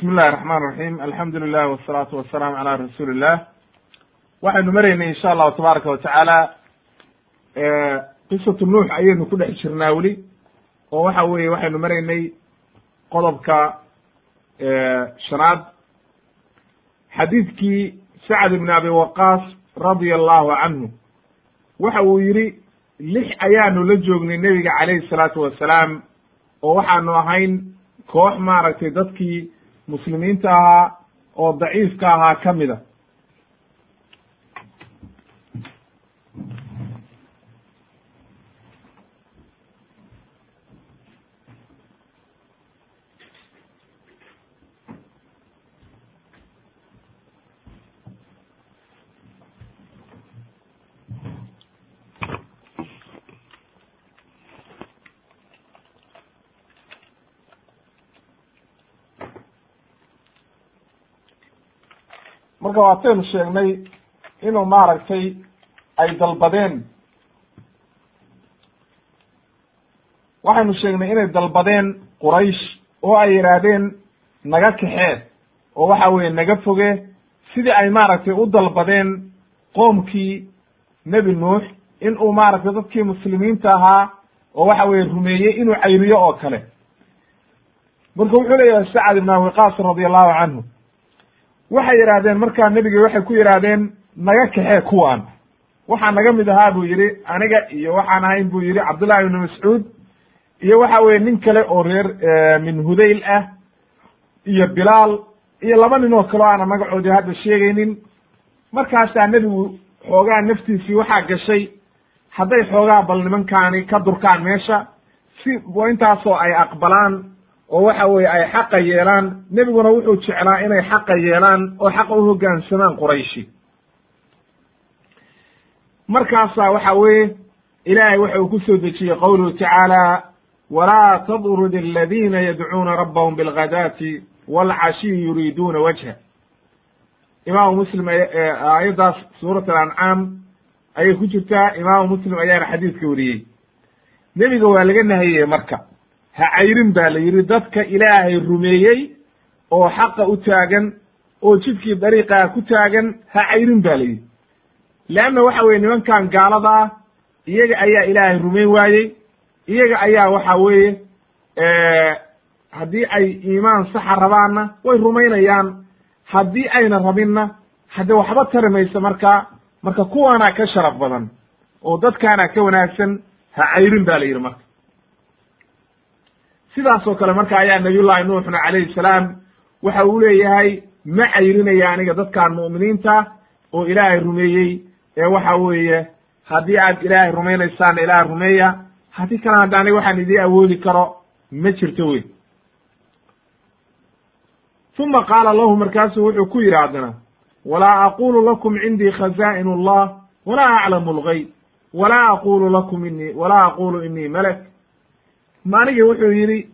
bismi illahi raxmaan raxiim alxamdu lilah wasalaatu wasalaamu calaa rasuuli illah waxaynu maraynay insha allahu tabaaraka watacaala qisatu nuux ayaynu ku dhex jirnaa weli oo waxa weeye waxaynu maraynay qodobka shanaad. Xadiidkii sacd ibn abi waqaas radia allahu canhu waxa uu yidhi lix ayaanu la joognay nebiga calayhi salaatu wasalaam oo waxaanu ahayn koox maaragtay dadkii muslimiinta ahaa oo daciifka ahaa ka mida waataynu sheegnay inuu maaragtay ay dalbadeen. Waxaynu sheegnay inay dalbadeen quraysh oo ay yidhaahdeen naga kaxee oo waxa weeye naga foge. Sidii ay maaragtay u dalbadeen qoomkii nebi nuux in uu maaragtay dadkii muslimiinta ahaa oo waxa weye rumeeyey inuu cayriyo oo kale. Marka wuxuu leeyahay sacad ibn abi qaas radi allahu canhu waxay yidhaahdeen markaa nebiga waxay ku yidhaahdeen naga kaxee kuwaan waxaa naga mid ahaa buu yidhi aniga iyo waxaan ahayn buu yidhi cabdullahi ibnu mascuud iyo waxa weye nin kale oo reer min hudayl ah iyo bilaal iyo laba nin oo kale o aana magacoodii hadda sheegaynin. Markaasaa nebigu xoogaa naftiisii waxaa gashay hadday xoogaa bal nimankaani ka durkaan meesha si intaasoo ay aqbalaan oo waxa weeye ay xaqa yeelaan. Nebiguna wuxuu jeclaa inay xaqa yeelaan oo xaqa u hoggaansamaan qurayshi. Markaasaa waxa weeye ilaahay waxa uu ku soo dejiyey qowluhu tacaala walaa tadrud aladiina yadcuuna rabbahum bilghadaati waalcashiyi yuriiduuna wajha. Imaamu muslim aayaddaas suurat alancaam ayay ku jirtaa. Imaamu muslim ayaana xadiidka wariyey. Nebiga waa laga nahiyey marka ha cayrin baa la yidhi dadka ilaahay rumeeyey oo xaqa u taagan oo jidkii dariiqaa ku taagan ha cayrin ba la yidhi. Leanna waxa weye nimankan gaalada ah iyaga ayaa ilaahay rumayn waayey iyaga ayaa waxa weeye haddii ay iimaan saxa rabaanna way rumaynayaan haddii ayna rabinna hadde waxba tari mayso marka marka kuwaanaa ka sharaf badan oo dadkaana ka wanaagsan ha cayrin ba la yidhi marka sidaas oo kale marka ayaa nabiyullahi nuuxna calayhi salaam waxa uu leeyahay ma cayrinaya aniga dadkaan mu'miniinta oo ilaahay rumeeyey. Ee waxa weeye haddii aad ilaahay rumaynaysaana ilaahay rumeeya. Haddii kalena hadda aniga waxaan idii awoodi karo ma jirto wey uma qaala lahu markaasuu wuxuu ku yidhi haddana walaa aqulu lakum cindii khazaa'in allah walaa aclamu lgayb walaa aqulu lakum inii walaa aqulu inii malak maanigi wuxuu yidhi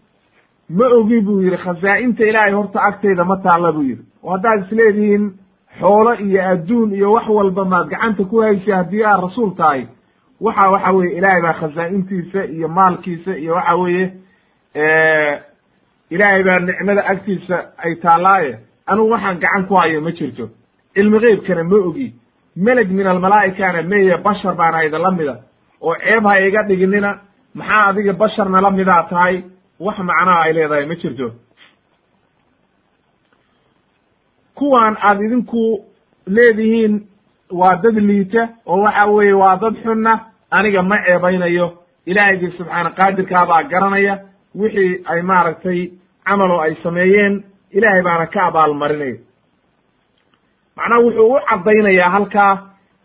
ma ogi buu yidhi khazaa'inta ilaahay horta agtayda ma taalla buu yidhi. Oo haddaad isleedihiin xoolo iyo adduun iyo wax walba maad gacanta ku haysa haddii aad rasuul tahay waxa waxa weye ilaahay baa khazaa'intiisa iyo maalkiisa iyo waxa weeye ilaahay baa nicmada agtiisa ay taallaaye anugu waxaan gacan ku hayo ma jirto. Cilmi geybkana ma ogi. Meleg min almalaa'ikana meye bashar baana idinla mida. Oo ceeb ha iga dhiginina maxaa adiga basharna la midaa tahay? wax macnaha ay leedahay ma jirto. kuwan aad idinku leedihiin waa dad liita oo waxa weeye waa dad xunna aniga ma ceebaynayo. Ilaahaygi subxaana qaadirkaabaa garanaya wixii ay maaragtay camalo ay sameeyeen ilaahay baana ka abaalmarinaya macnaha wuxuu u caddaynayaa halkaa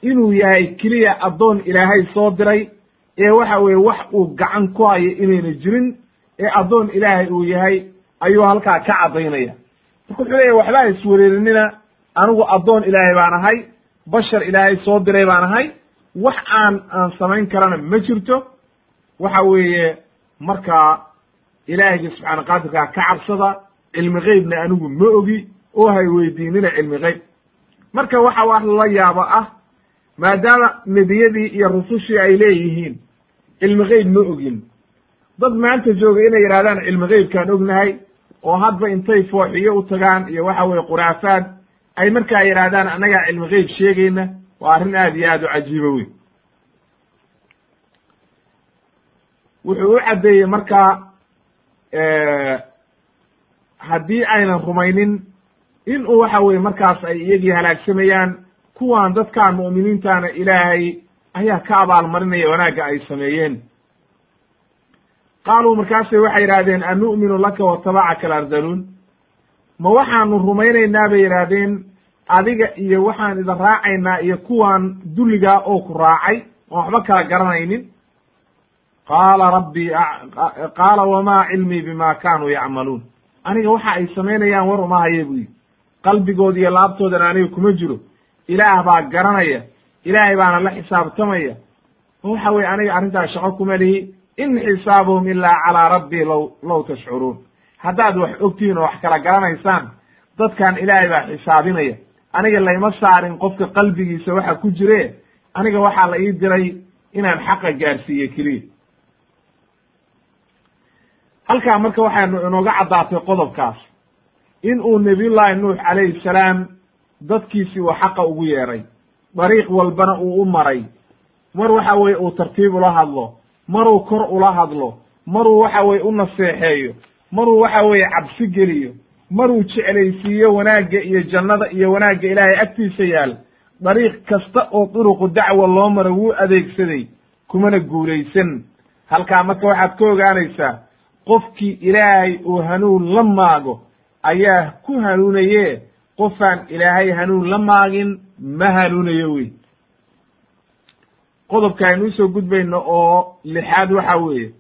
inuu yahay keliya addoon ilaahay soo diray ee waxa weeye wax uu gacan ku hayo inayna jirin ee addoon ilaahay uu yahay ayuu halkaa ka caddaynaya. Marka wuxuu leeyahy waxba iswereerinina anigu addoon ilaahay baan ahay bashar ilaahay soo diray baan ahay wax aan aan samayn karana ma jirto. Waxa weeye markaa ilaahayga subxaana qaadirkaa ka cabsada cilmi geybna anigu ma ogi oo hay weydiinina cilmi geyb marka waxa wax lala yaabo ah maadaama nebiyadii iyo rusushii ay leeyihiin cilmi geyb ma ogin. Dad maanta jooga inay yidhahdaan cilmi geybkaan ognahay oo hadba intay fooxiyo u tagaan iyo waxa weye khuraafaad ay markaa yidhaahdaan annagaa cilmi geyb sheegayna waa arrin aad iyo aad u cajiibo wey wuxuu u caddeeyey markaa haddii aynan rumaynin in uu waxa weye markaas ay iyagii halaagsamayaan kuwan dadkaan mu'miniintaana ilaahay ayaa ka abaalmarinaya wanaagga ay sameeyeen. Qaaluu markaasay waxay yidhahdeen anu'minu laka watabacaka alardaluun ma waxaanu rumaynaynaa bay yidhaahdeen adiga iyo waxaan idin raacaynaa iyo kuwan dulligaa oo ku raacay oon waxba kala garanaynin. Qaala rabbii qaala wamaa cilmii bima kaanuu yacmaluun. Aniga waxa ay samaynayaan war uma haye bu yidhi. Qalbigood iyo laabtoodana aniga kuma jiro ilaah baa garanaya. Ilaahay baana la xisaabtamaya. Waxa weye aniga arrintaas shaqo kuma lihi in xisaabuhum ilaa calaa rabbii law law tashcuruun. Haddaad wax ogtihiin oo wax kala garanaysaan dadkan ilaahay baa xisaabinaya. Aniga layma saarin qofka qalbigiisa waxa ku jire aniga waxaa la ii diray inaan xaqa gaarsiiye keliya. Halkaa marka waxaanu inooga caddaatay qodobkaas in uu nebiyullaahi nuux calayhi salaam dadkiisii uu xaqa ugu yeeray dariiq walbana uu u maray. Mar waxa weye uu tartiib ula hadlo maruu kor ula hadlo maruu waxa weye u naseexeeyo maruu waxa weeye cabsi geliyo maruu jeclaysiiyo wanaagga iyo jannada iyo wanaagga ilaahay agtiisa yaal dariiq kasta oo duruqu dacwa loo maro wuu adeegsaday kumana guulaysan. Halkaa marka waxaad ka ogaanaysaa qofkii ilaahay uu hanuun la maago ayaa ku hanuunaye qofaan ilaahay hanuun la maagin ma hanuunayo wey qodobka aynu u soo gudbayno oo lixaad waxa weeye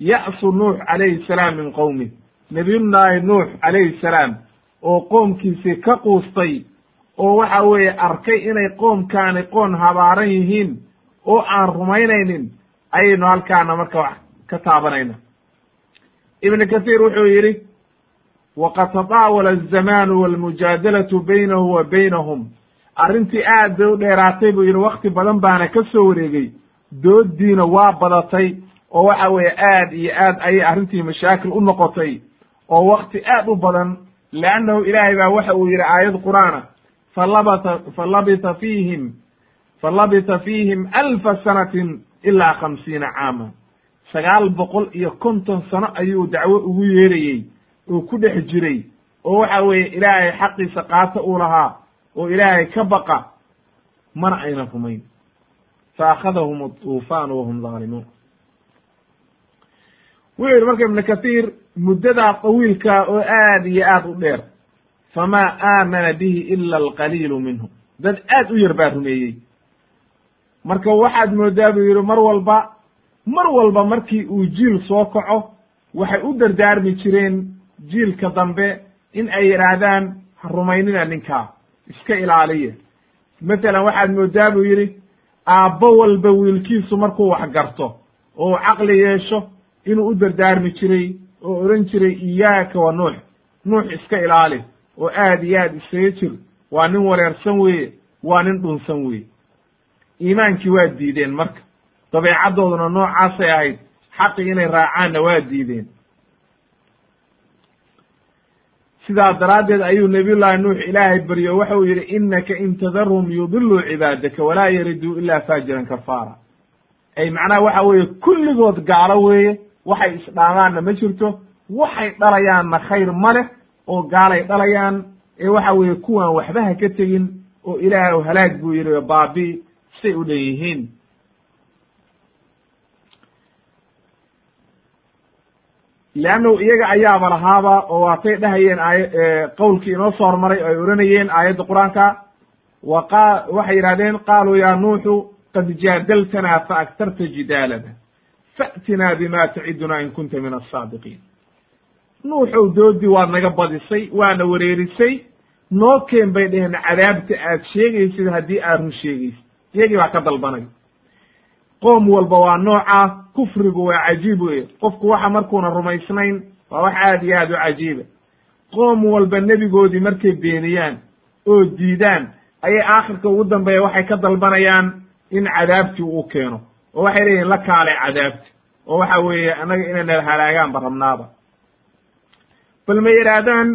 ya'su nuux calayhi salaam min qowmi nabiyullaahi nuux calayhi salaam oo qoomkiisii ka quustay oo waxa weeye arkay inay qoomkaani qoon habaaran yihiin oo aan rumaynaynin ayaynu halkaana marka wax ka taabanayna. Ibn kathiir wuxuu yidhi waqad tadaawala azamaanu walmujaadalatu baynahu wa baynahum arrintii aad bay u dheeraatay buu yidhi wakti badan baana ka soo wareegey dooddiina waa badatay oo waxa weeye aad iyo aad ayay arrintii mashaakil u noqotay oo wakti aad u badan leannahu ilaahay baa waxa uu yidhi aayad qur'aana falabata falabita fiihim falabita fiihim alfa sanatin ilaa khamsiina caama sagaal boqol iyo konton sano ayuu dacwo ugu yeerayey oo ku dhex jiray oo waxa weeye ilaahay xaqiisa qaata uu lahaa oo ilaahay ka baqa mana ayna rumayn. Fa akhadahum atuufaanu wahum dhaalimuun wuxuu yidhi marka ibnu kathiir muddadaa tawiilkaa oo aad iyo aad u dheer famaa aamana bihi ila alqaliilu minhum dad aad u yar baa rumeeyey. Marka waxaad moodaa buu yidhi mar walba mar walba markii uu jiil soo kaco waxay u dardaarmi jireen jiilka dambe in ay yidhaahdaan ha rumaynina ninkaa iska ilaaliya masalan waxaad moodaa buu yidhi aabbo walba wiilkiisu markuu wax garto oo caqli yeesho inuu u dardaarmi jiray oo odhan jiray iyaaka wa nuux nuux iska ilaali oo aad iyo aad isaga jir waa nin wareersan weeye waa nin dhunsan weeye. Iimaankii waa diideen marka. Dabeecaddooduna noocaasay ahayd xaqii inay raacaanna waa diideen sidaa daraaddeed ayuu nabiyullaahi nuux ilaahay baryo waxa uu yidhi innaka in tadarhum yudiluu cibaadaka walaa yariduu ilaa faajiran kafaara. Ay macnaha waxa weeye kulligood gaalo weeye waxay isdhaamaanna ma jirto waxay dhalayaanna khayr ma leh oo gaalay dhalayaan ee waxa weeye kuwaan waxba ha ka tegin oo ilaah halaag buu yidhi baabi say u dhan yihiin leannahu iyaga ayaaba lahaaba oo waatay dhahayeen aay qowlkii inoo soo hormaray oo ay odhanayeen aayadda qur'aanka wa qa waxay yidhahdeen qaaluu yaa nuuxu qad jaadaltanaa fa agtarta jidaalana fa'tinaa bima tacidunaa in kunta min asaadiqiin nuuxow doodii waad naga badisay waana wareerisay noo keen bay dheheen cadaabta aad sheegaysid haddii aad run sheegaysid iyagii baa ka dalbanay qoom walba waa noocaa kufrigu waa cajiib weye qofku waxa markuuna rumaysnayn waa wax aad iyo aad u cajiiba qoom walba nebigoodii markay beeniyaan oo diidaan ayay aakhirka ugu dambeeya waxay ka dalbanayaan in cadaabtii uu keeno. Oo waxay leeyihiin la kaalay cadaabti. Oo waxa weeye annaga inay nala halaagaanba rabnaaba. Bal ma yidhaahdaan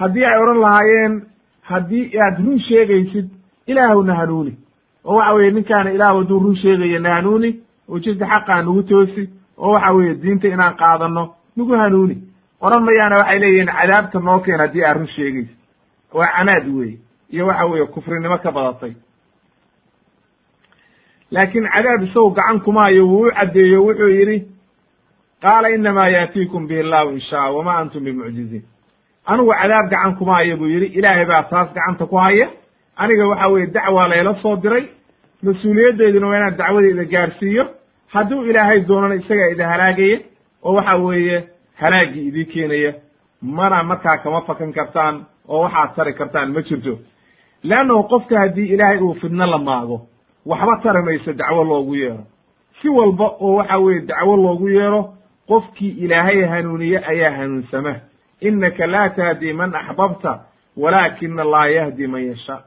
haddii ay odhan lahaayeen haddii aad run sheegaysid ilaahwna hanuuni oo waxa weye ninkaana ilaah hadduu run sheegaya na hanuuni oo jidka xaqaa nagu toosi oo waxa weeye diinta inaan qaadano nagu hanuuni. Odhan mayaana waxay leeyihiin cadaabta noo keen haddii aad run sheegaysid. Waa canaad weye iyo waxa weeye kufrinimo ka badatay. Laakiin cadaab isagu gacan kuma hayo wuu u caddeeyo wuxuu yidhi qaala inamaa yaatiikum bihi llahu in shaa wama antum bimucjiziin. Anigu cadaab gacan kuma hayo buu yidhi ilaahay baa taas gacanta ku haya aniga waxa weeye dacwaa layla soo diray. Mas'uuliyaddeeduna waa inaan dacwadeyda gaarsiiyo. Hadduu ilaahay doonana isagaa idin halaagaya oo waxa weeye halaagii idii keenaya. Mana markaa kama fakan kartaan oo waxaad tari kartaan ma jirto. Leannahu qofka haddii ilaahay uu fidno la maago waxba tari mayso dacwo loogu yeero. Si walba oo waxa weeye dacwo loogu yeero qofkii ilaahay hanuuniye ayaa hanuunsama. Innaka laa tahdi man axbabta walaakina allaha yahdi man yashaa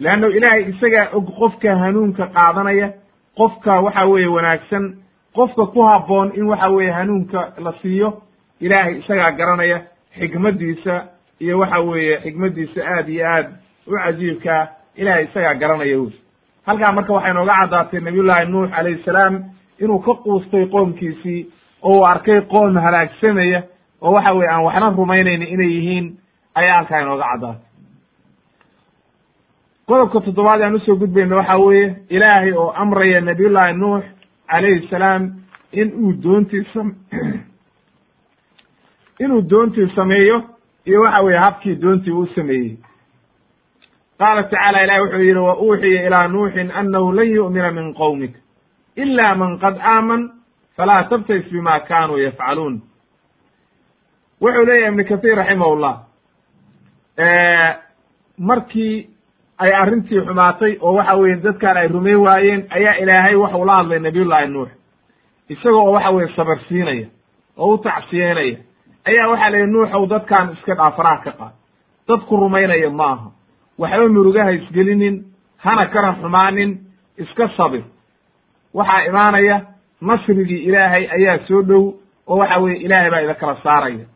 leanno ilaahay isagaa og qofka hanuunka qaadanaya qofka waxa weeye wanaagsan qofka ku habboon in waxa weeye hanuunka la siiyo ilaahay isagaa garanaya xikmaddiisa iyo waxa weeye xikmaddiisa aad iyo aad u cajiibkaa ilahay isagaa garanaya wy halkaa marka waxay nooga caddaatay nabiyullaahi nuux calayhi salaam inuu ka quustay qoomkiisii oo uu arkay qoom halaagsamaya oo waxa weye aan waxna rumaynayni inay yihiin ayaa halkaa inooga caddaatay qodobka toddobaad aan u soo gudbayna waxa weeye ilaahay oo amraya nabiyullaahi nuux calayhi salaam in uu doontii sam inuu doontii sameeyo iyo waxa weeye habkii doontii uu sameeyey. Qaala tacaala ilahi wuxuu yidhi wa uuxiya ilaa nuuxin annahu lan yu'mina min qowmik ila man qad aaman falaa tabtais bima kanuu yafcaluun. Wuxuu leeyahy ibnu kahiir raximahullah markii ay arrintii xumaatay oo waxa weye dadkaan ay rumayn waayeen ayaa ilaahay waxau la hadlay nabiyullaahi nuux. Isaga oo waxa weye sabar siinaya oo u tacsiyeynaya ayaa waxaa la yidhi nuuxow dadkaan iska dhaafaraha ka qaad. Dadku rumaynaya ma aha waxba murugaha isgelinin hana kana xumaanin iska sabir waxaa imaanaya nasrigii ilaahay ayaa soo dhow oo waxa weye ilaahay baa ida kala saaraya.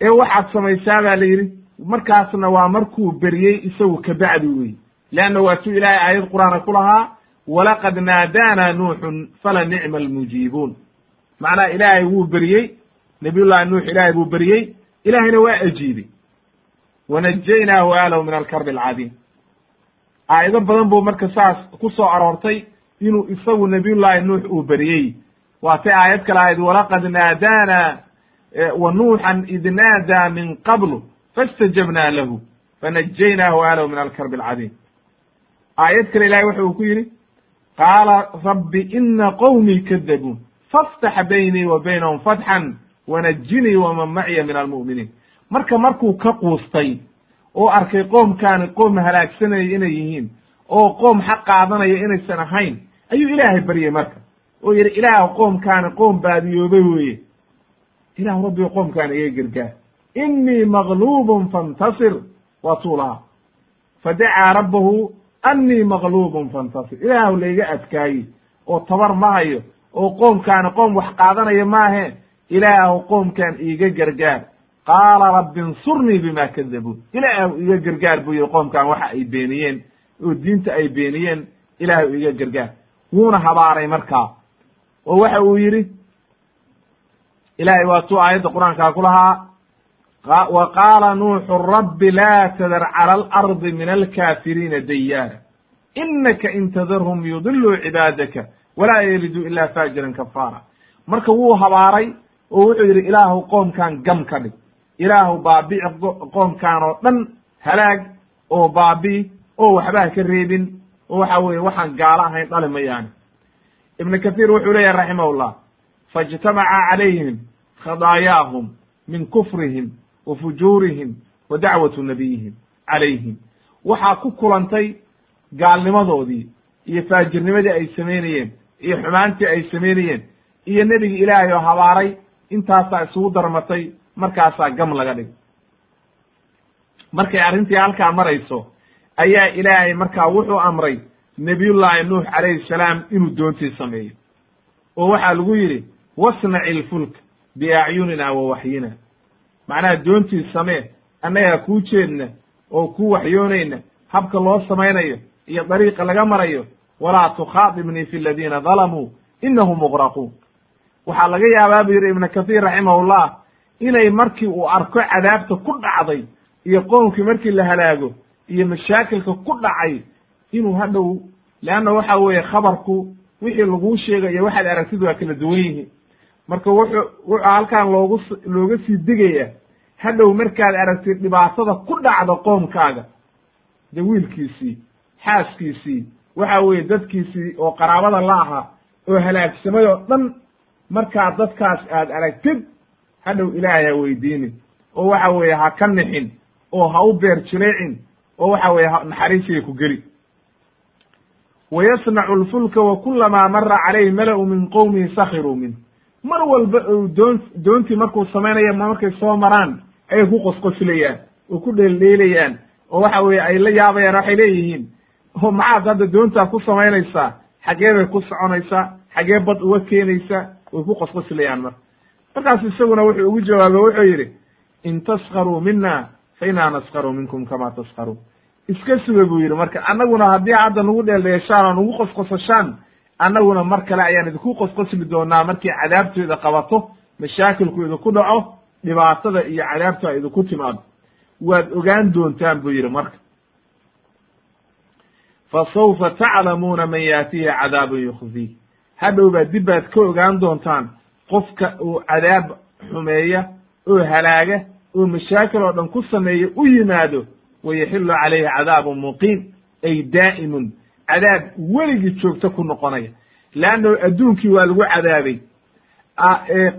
Ee waxaad samaysaa baa la yidhi markaasna waa markuu beriyey isagu kabacdi wey leanna waa tu ilaahay aayad qur'aana ku lahaa walaqad naadaana nuuxun fala nicma almujiibuun. Macnaha ilaahay wuu beriyey nabiyullahi nuux ilaahay buu beriyey ilaahayna waa ajiibay. Wanajaynaahu alahu min alkarbi alcadiim. Aayado badan buu marka saas ku soo aroortay inuu isagu nabiyullaahi nuux uu beriyey waatay aayad kale ahayd walaqad naadaana wa nuuxan id naadaa min qablu fastajabnaa lahu fanajaynaahu alahu min alkarbi alcadiim. Aayad kale ilahay waxa uu ku yidhi qaala rabbi ina qowmii kadabuun faftax baynii wa baynahum fatxan wanajinii waman maciya min almu'miniin. Marka markuu ka quustay oo arkay qoomkaani qoom halaagsanaya inay yihiin oo qoom xaq qaadanaya inaysan ahayn ayuu ilaahay baryey marka. Oo yidhi ilaah qoomkaani qoom baadiyoobay weeye. Ilahu rabbigo qoomkaani iga gargaar inii maqluubun fantasir waa tuu lahaa fadacaa rabbahu annii maqluubun fantasir ilaahu layga adkaaye oo tabar ma hayo oo qoomkaani qoom wax qaadanaya maahe ilaahu qoomkan iiga gargaar qaala rabbi insurnii bima kadabuun ilaahu iga gargaar buu yihi qoomkan waxa ay beeniyeen oo diinta ay beeniyeen ilaahu iga gargaar wuuna habaaray markaa oo waxa uu yidhi ilahay waa tuu aayadda qur'aankaa ku lahaa wa qaala nuuxu rabbi laa tadar cala alardi min alkaafiriina dayaara inaka in tadarhum yudiluu cibaadaka walaa yaliduu ila faajiran kafaara. Marka wuu habaaray oo wuxuu yidhi ilaahu qoomkan gam ka dhig. Ilaahu baabici qoomkan oo dhan halaag oo baabi'i oo waxba ha ka reebin oo waxa weye waxaan gaalo ahayn dhali mayaani ibnu kathiir wuxuu leeyahy raximahullah faijtamaca calayhim khadaayaahum min kufrihim wa fujuurihim wa dacwatu nabiyihim calayhim. Waxaa ku kulantay gaalnimadoodii iyo faajirnimadii ay samaynayeen iyo xumaantii ay samaynayeen iyo nebigi ilaahay oo habaaray intaasaa isugu darmatay markaasaa gam laga dhig markay arrintii halkaa marayso ayaa ilaahay markaa wuxuu amray nebiyullaahi nuux calayhi salaam inuu doontii sameeyo oo waxaa lagu yidhi wasnaci ilfulk biacyunina wa waxyina macnaha doontii samee annagaa kuu jeedna oo kuu waxyoonayna habka loo samaynayo iyo dariiqa laga marayo walaa tukhaadibnii fi aladiina dalamuu inahum muqraquun waxaa laga yaabaa buu yidhi ibnu kathiir raximahullah inay markii uu arko cadaabta ku dhacday iyo qoomkii markii la halaago iyo mashaakilka ku dhacay inuu hadhow leanna waxa weeye khabarku wixii laguu sheegayo waxaad aragtid waa kala duwan yihiin marka wuxuu wuxuu halkaan loogu looga sii digaya hadhow markaad aragtid dhibaatada ku dhacda qoomkaaga de wiilkiisii xaaskiisii waxa weeye dadkiisii oo qaraabada la ahaa oo halaagsamay oo dhan markaad dadkaas aad aragtid hadhow ilaahay ha weydiinin oo waxa weeye ha ka nixin oo ha u beer jireecin oo waxa weeye naxariisiga ku geli. Wayasnacu lfulka wa kulamaa mara calayhi mala-u min qowmihi sakiruu minh mar walba ou doon doontii markuu samaynaya markay soo maraan ayay ku qosqoslayaan oo ku dheeldheelayaan oo waxa weeye ay la yaabayaan waxay leeyihiin oo maxaad hadda doontaa ku samaynaysaa xaggee bay ku soconaysaa xaggee bad uga keenaysaa way ku qosqoslayaan marka markaas isaguna wuxuu ugu jawaabay wuxuu yidhi in taskaruu mina fa inaa naskaru minkum kama taskaruun iska suga buu yidhi marka annaguna haddii hadda nagu dheeldheeshaan oo nagu qosqosashaan annaguna mar kale ayaan idinku qosqosli doonaa markii cadaabteeda qabato mashaakilku idinku dhaco dhibaatada iyo cadaabtu ay idinku timaado. Waad ogaan doontaan buu yidhi marka. Fa sawfa taclamuuna man yaatihi cadaabun yukhzih hadhow baad dib baad ka ogaan doontaan qofka uu cadaab xumeeya oo halaaga oo mashaakil oo dhan ku sameeya u yimaado wayaxilu calayhi cadaabun muqiim ay daa'imun cadaab weligii joogto ku noqonaya. Leanno adduunkii waa lagu cadaabay.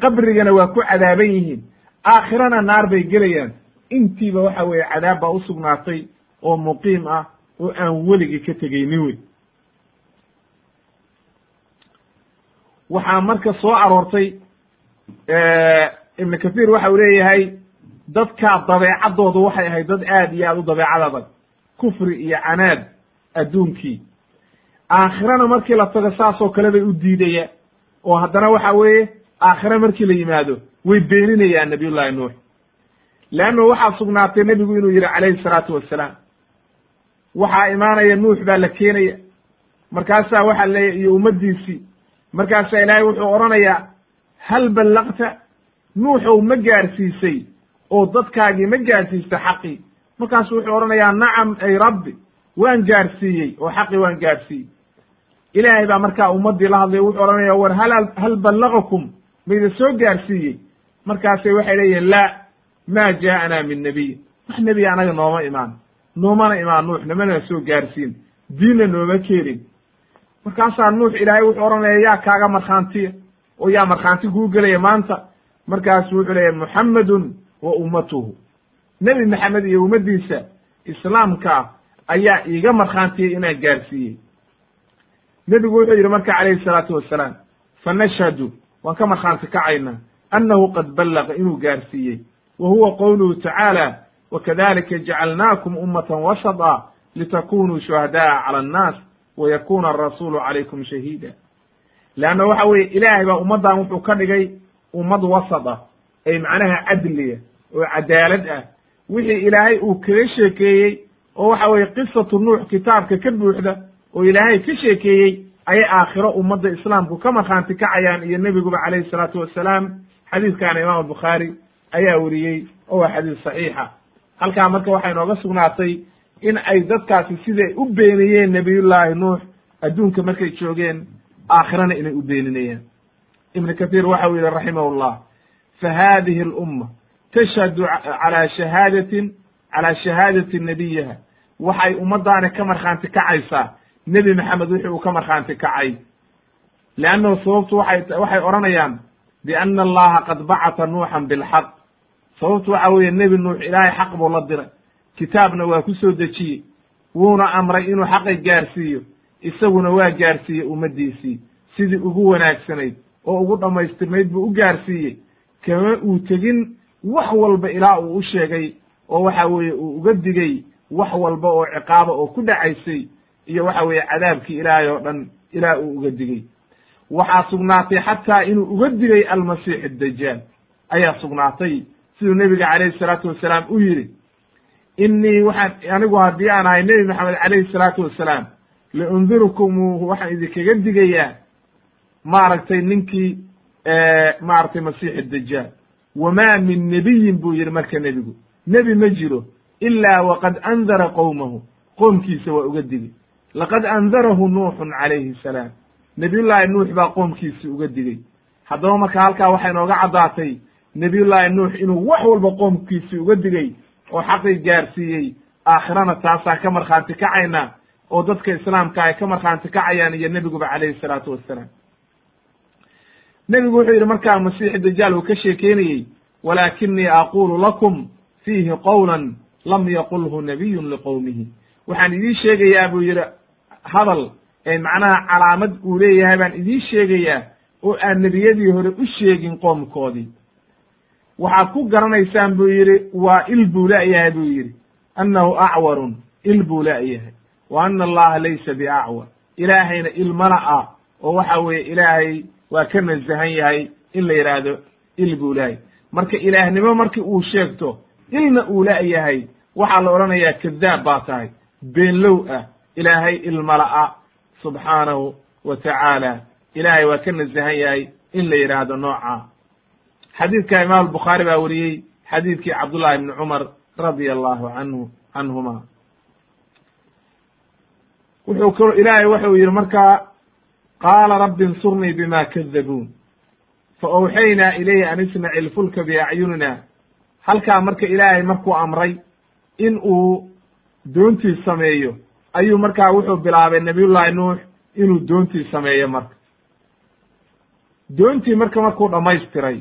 Qabrigana waa ku cadaaban yihiin. Aakhirana naar bay gelayaan. Intiiba waxa weeye cadaab baa usugnaatay oo muqiim ah oo aan weligii ka tegaynin wey waxaa marka soo aroortay ibnu kathiir waxa uu leeyahay dadkaa dabeecaddoodu waxay ahayd dad aad iyo aad u dabeecad adag kufri iyo canaad adduunkii aakhirana markii la tago saasoo kale bay u diidayaan oo haddana waxa weeye aakhire markii la yimaado way beeninayaan nabiyullahi nuux. Leanno waxaa sugnaatay nebigu inuu yidhi calayhi salaatu wassalaam waxaa imaanaya nuux baa la keenaya. Markaasaa waxaa leeyahy iyo ummaddiisii markaasaa ilaahay wuxuu odhanayaa hal ballaqta? Nuuxow ma gaarsiisay oo dadkaagii ma gaarsiista xaqii. Markaasu wuxuu odhanayaa nacam ay rabbi waan gaarsiiyey oo xaqii waan gaarsiiyey ilaahay baa markaa ummaddii la hadlay wuxuu odhanaya war hal hal ballagakum mayda soo gaarsiiyey. Markaasay waxay leeyihiin laa maa jaa'anaa min nebiy wax nebiya anaga nooma imaan. Noomana imaan nuux namana soo gaarsiin. Diinna nooma keenin. Markaasaa nuux ilaahay wuxuu odhanaya yaa kaaga markhaantiya oo yaa markhaanti kuu gelaya maanta. Markaasu wuxuu leeyahy muxammedun wa ummatuhu. Nebi maxamed iyo ummaddiisa islaamka ayaa iiga markhaantiyey inaan gaarsiiyey nebigu wuxuu yidhi marka calayhi salaatu wassalaam fa nashhadu waan ka markhaanti kacaynaa annahu qad ballaqa inuu gaarsiiyey. Wa huwa qowluhu tacaala wakadalika jacalnaakum ummatan wasata litakunuu shuhada'a cala annaas wayakuna arasuulu calaykum shahiida. Leanna waxa weeye ilaahay baa ummaddan wuxuu ka dhigay ummad wasat ah ay macnaha cadliya oo cadaalad ah. Wixii ilaahay uu kaga sheekeeyey oo waxa weeye qisatu nuux kitaabka ka buuxda oo ilaahay ka sheekeeyey ayay aakhiro ummadda islaamku ka markhaanti kacayaan iyo nebiguba calayhi salaatu wassalaam xadiiskaana imaam albukhaari ayaa weriyey oo waa xadiis saxiixa. Halkaa marka waxay nooga sugnaatay in ay dadkaasi siday u beeniyeen nebiyullaahi nuux adduunka markay joogeen aakhirana inay u beeninayaan. Ibnu kathiir waxa uu yihi raximahullah fa hadihi alumma tashhadu calaa shahaadatin calaa shahaadati nabiyiha waxay ummaddaani ka markhaanti kacaysaa nebi maxamed wixii uu ka markhaanti kacay. Leannahu sababtu waxay waxay odhanayaan bianna allaha qad bacata nuuxan bilxaq. Sababtu waxa weeye nebi nuux ilaahay xaq buu la diray. Kitaabna waa ku soo dejiyey wuuna amray inuu xaqi gaarsiiyo. Isaguna waa gaarsiiyey ummaddiisii. Sidii ugu wanaagsanayd oo ugu dhammaystirnayd buu u gaarsiiyey. Kama uu tegin wax walba ilaa uu u sheegay oo waxa weeye uu uga digay wax walba oo ciqaaba oo ku dhacaysay iyo waxa weeye cadaabkii ilaahay oo dhan ilaa uu uga digay. Waxaa sugnaatay xataa inuu uga digay almasiix addajaal ayaa sugnaatay siduu nebiga calayhi salaatu wasalaam u yidhi innii waxaan anigu haddii aan ahay nebi maxamed calayhi salaatu wasalaam liundirukumuuhu waxaan idinkaga digayaa maaragtay ninkii maaragtay masiixi dajaal wamaa min nebiyin buu yidhi marka nebigu. Nebi ma jiro ilaa waqad andara qowmahu qoomkiisa waa uga digay laqad andarahu nuuxun calayhi salaam. Nebiyullaahi nuux baa qoomkiisi uga digay. Haddaba marka halkaa waxay nooga caddaatay nebiyullaahi nuux inuu wax walba qoomkiisi uga digay oo xaqii gaarsiiyey. Aakhirana taasaan ka markhaanti kacayna oo dadka islaamka ay ka markhaanti kacayaan iyo nebiguba calayhi salaatu wassalaam. Nebigu wuxuu yidhi markaa masiixi dajaal uu ka sheekeynayey walaakinii aquulu lakum fiihi qowlan lam yaqulhu nabiyun liqowmihi waxaan idiin sheegayaa buu yidhi hadal ee macnaha calaamad uu leeyahay baan idiin sheegayaa oo aan nebiyadii hore u sheegin qoomkoodii. Waxaad ku garanaysaan buu yidhi waa il buu la'yahay buu yidhi. Annahu acwarun. Il buu la'yahay wa ana allaha laysa biacwar. Ilaahayna il mana ah oo waxa weeye ilaahay waa ka nasahan yahay in la yidhaahdo il buu la'yahay marka ilaahnimo markii uu sheegto ilna uu la'yahay waxaa la odhanayaa kadaab baa tahay beenlow ah ilaahay ilmala'a subxaanahu wa tacaala ilaahay waa ka nasahan yahay in la yidhaahdo nooca. Xadiidka imaam albukhaari baa weriyey xadiidkii cabdullahi ibni cumar radia allahu canhu canhuma wuxuu kalo ilaahay wuxuu yidhi markaa qaala rabbi insurnii bima kadabuun fa awxaynaa ilayhi an isnaci lfulka biacyunina halkaa marka ilaahay markuu amray in uu doontii sameeyo ayuu markaa wuxuu bilaabay nabiyullahi nuux inuu doontii sameeyo marka. Doontii marka markuu dhammaystiray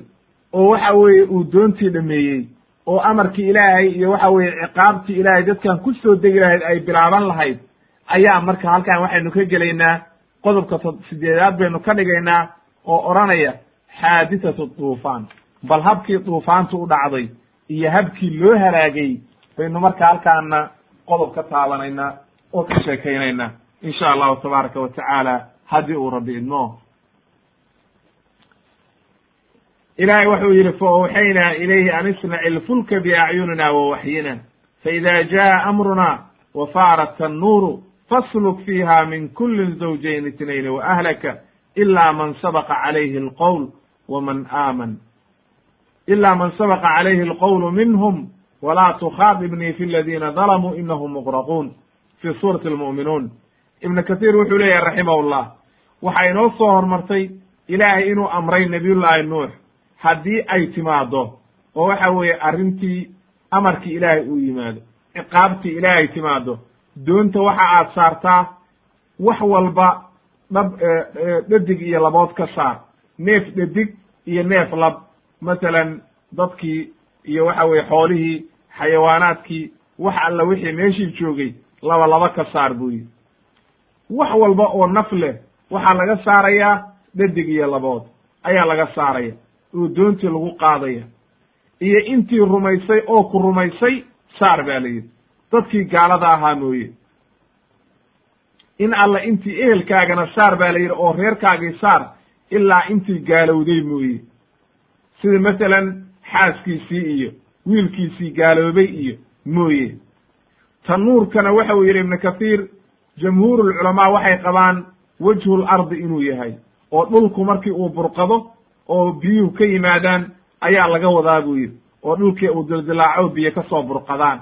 oo waxa weeye uu doontii dhameeyey oo amarkii ilaahay iyo waxa weeye ciqaabtii ilaahay dadkan ku soo degi lahayd ay bilaaban lahayd ayaa marka halkan waxaynu ka gelaynaa qodobka sideedaad baynu ka dhigaynaa oo odhanaya xaadithatu duufaan. Bal habkii duufaantu u dhacday iyo habkii loo halaagay baynu marka halkaana qodob ka taabanaynaa oo ka sheekaynaynaa insha allahu tabaaraka wa tacaala haddii uu rabbi idmo. Ilahay wuxuu yidhi faawxaynaa ilayhi an isnaci lfulka biacyunina wa waxyina faida jaa amruna wafaarat tannuuru fasluk fiiha min kulin zawjayn itnayn waahlaka ila man sabaqa calayhi alqowl waman aaman. Ila man sabaqa calayhi alqowlu minhum walaa tukhaadibnii fi ladina dalamuu inahum muqraquun fi suurati almu'minuun ibnu kathiir wuxuu leeyahay raximah llah waxaa inoo soo hormartay ilaahay inuu amray nabiyullaahi nuux haddii ay timaado oo waxa weeye arrintii amarkii ilaahay uu yimaado ciqaabtii ilaahay timaado doonta waxa aad saartaa wax walba dhab dhadig iyo labood ka saar neef dhadig iyo neef lab masalan dadkii iyo waxa weye xoolihii xayawaanaadkii wax alla wixii meeshii joogay laba laba ka saar buu yidhi wax walba oo naf leh waxaa laga saarayaa dhadig iyo labood. Ayaa laga saaraya oo doontii lagu qaadaya. Iyo intii rumaysay oo ku rumaysay saar baa la yidhi. Dadkii gaalada ahaa mooye. In alla intii ehelkaagana saar baa la yidhi oo reerkaagii saar ilaa intii gaalowday mooye. Sida masalan xaaskiisii iyo wiilkiisii gaaloobay iyo mooye tanuurkana uu yidhi ibnu kathiir jamhuurulculamaa waxay qabaan wejhul ardi inuu yahay oo dhulku markii uu burqado oo biyuhu ka yimaadaan ayaa laga wadaa buu yidhi. Oo dhulkii uu dildilaaco biyo ka soo burqadaan.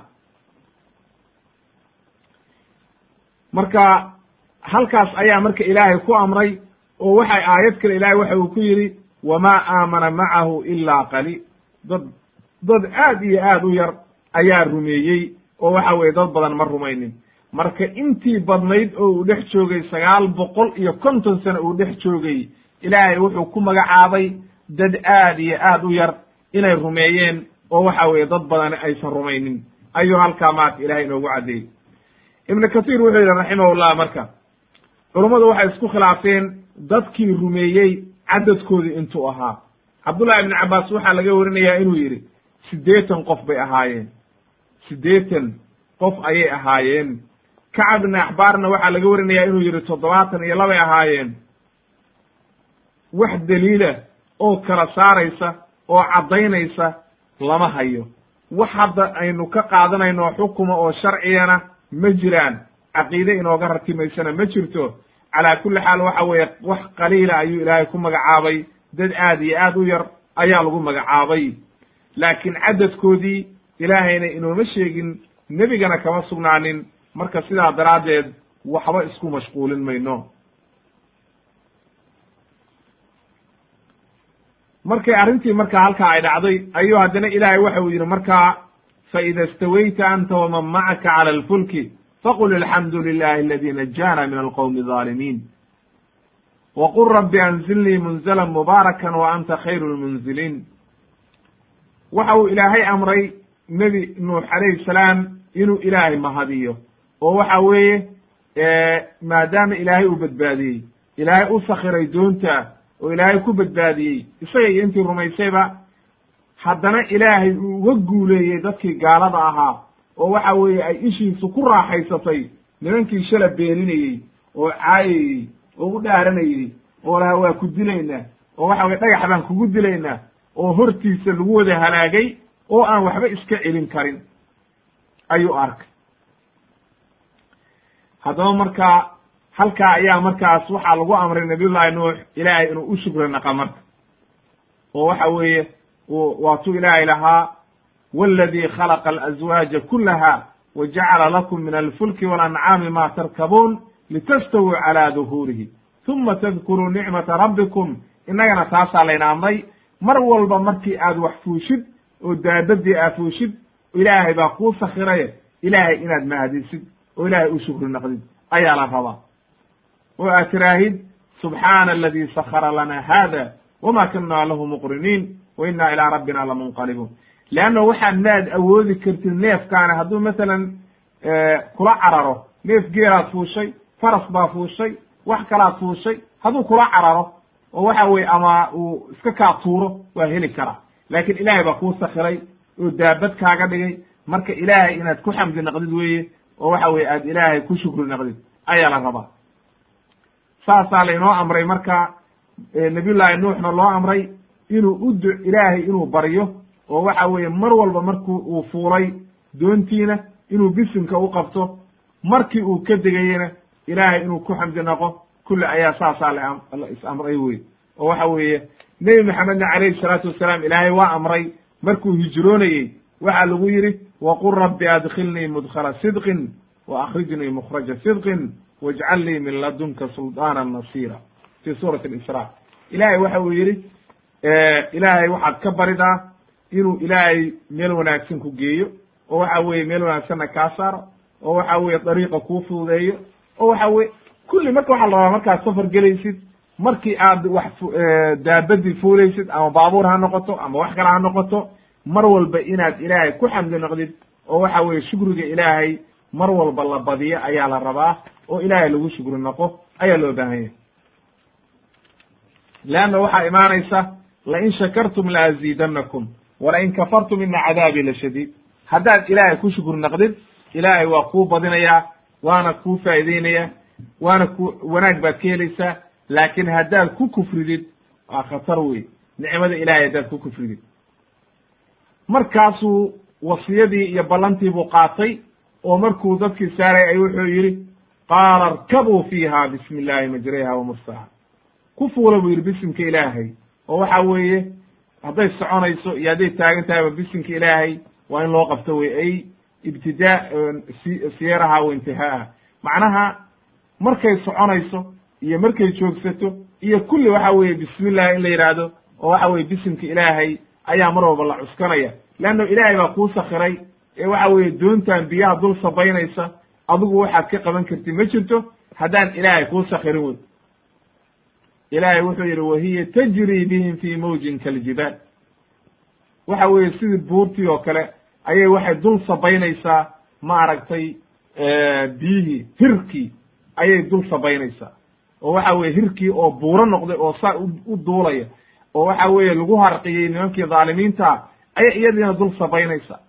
Marka halkaas ayaa marka ilaahay ku amray oo waxay aayad kale ilaahay waxa uu ku yidhi wamaa aamana macahu ilaa qaliil. Dad dad aad iyo aad u yar ayaa rumeeyey oo waxa weeye dad badan ma rumaynin. Marka intii badnayd oo uu dhex joogay sagaal boqol iyo konton sano uu dhex joogay ilaahay wuxuu ku magacaabay dad aad iyo aad u yar inay rumeeyeen oo waxa weeye dad badani aysan rumaynin. Ayuu halkaa maarka ilahay inoogu caddeeyey ibnu kathiir wuxuu yidhi raximahullah marka culummadu waxay isku khilaafeen dadkii rumeeyey cadadkoodii intuu ahaa. Cabdullahi ibni cabbaas waxaa laga warinayaa inuu yidhi siddeetan qof bay ahaayeen siddeetan qof ayay ahaayeen. Kacab ibni axbaarna waxaa laga warinayaa inuu yidhi toddobaatan iyo labay ahaayeen. Wax daliila oo kala saaraysa oo caddaynaysa lama hayo. Wax hadda aynu ka qaadanayno xukuma oo sharcigana ma jiraan. Caqiide inooga ratimaysana ma jirto. Calaa kulli xaal waxa weeye wax qaliila ayuu ilaahay ku magacaabay. Dad aad iyo aad u yar ayaa lagu magacaabay. Laakiin cadadkoodii ilaahayna inooma sheegin nebigana kama sugnaanin. Marka sidaa daraaddeed waxba isku mashquulin mayno. Markay arrintii markaa halkaa ay dhacday ayuu haddana ilaahay waxa uu yidhi markaa faida istawayta anta waman macaka cala alfulki faqul alxamdu lilahi aladi najana min alqowmi alظaalimiin wqul rabbi anzilnii munzla mubaarakan wa anta khayru lmunziliin waxa uu ilaahay amray nebi nuux calayhi salaam inuu ilaahay mahadiyo. Oo waxa weeye maadaama ilaahay uu badbaadiyey. Ilaahay u sakiray doonta oo ilaahay ku badbaadiyey. Isaga iyo intii rumaysayba haddana ilaahay uu uga guuleeyey dadkii gaalada ahaa. Oo waxa weeye ay ishiisu ku raaxaysatay. Nimankii shala beeninayey oo caayayey oo u dhaaranayey oo laha waa ku dilaynaa. Oo waxa weye dhagax baan kugu dilaynaa. Oo hortiisa lagu wada halaagay oo aan waxba iska celin karin ayuu arkay. Haddaba markaa halkaa ayaa markaas waxaa lagu amray nabiyullahi nuux ilaahay inuu u shukri naqa marka. Oo waxa weeye waatuu ilaahay lahaa waladii khalaqa alazwaaja kulaha wa jacala lakum min alfulki walancaami ma tarkabuun litastawuu calaa duhuurihi uma tadkuruu nicmata rabbikum. Innagana taasaa layna amray. Mar walba markii aad wax fuushid oo daabadii aad fuushid ilaahay baa kuu sakiraye ilaahay inaad mahadisid oo ilaahay u shukri naqdid ayaa la rabaa. Oo aad tiraahid subxaana aladii sakara lana hada wama kunna lahu muqriniin wa inna ilaa rabbina lamunqalibuun leanna waxaad maad awoodi kartid neefkaana hadduu masalan kula cararo neef geelaad fuushay faras baa fuushay wax kalaad fuushay hadduu kula cararo oo waxa weye ama uu iska kaa tuuro waa heli karaa laakiin ilaahay baa kuu sakiray oo daabad kaaga dhigay. Marka ilaahay inaad ku xamdi naqdid weeye oo waxa weye aad ilaahay ku shukri naqdid ayaa la rabaa. Saasaa laynoo amray marka nabiyullaahi nuuxna loo amray inuu u du ilaahay inuu baryo oo waxa weeye mar walba marku uu fuulay doontiina inuu bisimka u qabto markii uu ka degayena ilaahay inuu ku xamdi naqo kulli ayaa saasaa la is amray wey oo waxa weeye nebi maxamedna calayhi salaatu wasalaam ilaahay waa amray. Markuu hijroonayey waxaa lagu yidhi waqul rabbi adkhilnii mudkhala sidqin wa akhrijnii mukhraja sidqin wajcal lii min ladunka sulطaana nasira fi suurati alisra ilaahay waxa uu yidhi ilaahay waxaad ka baridaa inuu ilaahay meel wanaagsan ku geeyo oo waxa weeye meel wanaagsanna kaa saaro oo waxa weeye dariiqa kuu fududeeyo oo waxa weye kulli marka waxaa la rabaa markaad safar gelaysid markii aad wax daabadii fuulaysid ama baabuur ha noqoto ama wax kale ha noqoto mar walba inaad ilaahay ku xamdi noqdid oo waxa weeye shukriga ilaahay mar walba la badiyo ayaa la rabaa oo ilaahay lagu shukri noqo ayaa loo baahan yahay. Leanna waxaa imaanaysa lain shakartum laaziidanakum walain kafartum ina cadaabii la shadiid. Haddaad ilaahay ku shukri naqdid ilaahay waa kuu badinayaa waana kuu faa'ideynaya waana ku wanaag baad ka helaysaa laakiin haddaad ku kufridid waa khatar wey nicmada ilahay haddaad ku kufridid. Markaasuu wasiyadii iyo ballantii buu qaatay oo markuu dadkii saaray ay wuxuu yidhi qaala arkabuu fiiha bismi illahi majrayha wa mursaha ku fuula buu yidhi bisimka ilaahay. Oo waxa weeye hadday soconayso iyo hadday taagan tahayba bisimka ilaahay waa in loo qabto wey ay ibtidaa siyaraha wa intihaaha macnaha markay soconayso iyo markay joogsato iyo kulli waxa weeye bismillahi in la yidhaahdo oo waxa weye bisimka ilaahay ayaa mar walba la cuskanaya. Leanno ilaahay baa kuu sakiray ee waxa weeye doontan biyaha dul sabaynaysa adigu waxaad ka qaban kartid ma jirto? Haddaan ilaahay kuu sakirin wey ilaahay wuxuu yidhi wahiya tajri bihim fi mawjin kaljibaal waxa weeye sidii buurtii oo kale ayay waxay dul sabaynaysaa maaragtay biyihii hirkii ayay dul sabaynaysaa oo waxa weye hirkii oo buuro noqday oo saa u duulaya oo waxa weeye lagu harqiyey nimankii dhaalimiinta ayay iyadiina dul sabaynaysaa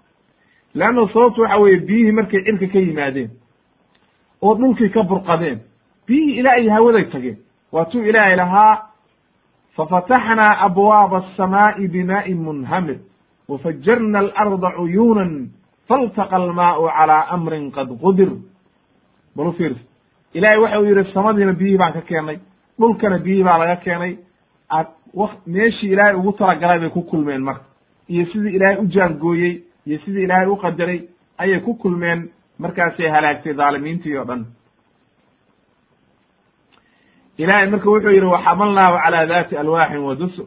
leanna sababtu waxa weeye biyihii markay cirka ka yimaadeen oo dhulkii ka burqadeen biyihii ilaa ay hawaday tageen waatuu ilaahay lahaa fafataxnaa abwaaba asamaa'i bimaa'in munhamir wafajarna alarda cuyuunan faltaqa almaau calaa amrin qad qudir. Bal u fiirsa ilaahay waxa uu yidhi samadiina biyihii baan ka keennay dhulkana biyihii baa laga keenay. Meeshii ilaahay ugu talagalay bay ku kulmeen marka. Iyo sidii ilaahay u jaangooyey iyo sidii ilaahay u qadaray ayay ku kulmeen markaasay halaagtay dhaalimiintii oo dhan. Ilaahay marka wuxuu yidhi waxamalnaahu calaa daati alwaaxin wa dusur.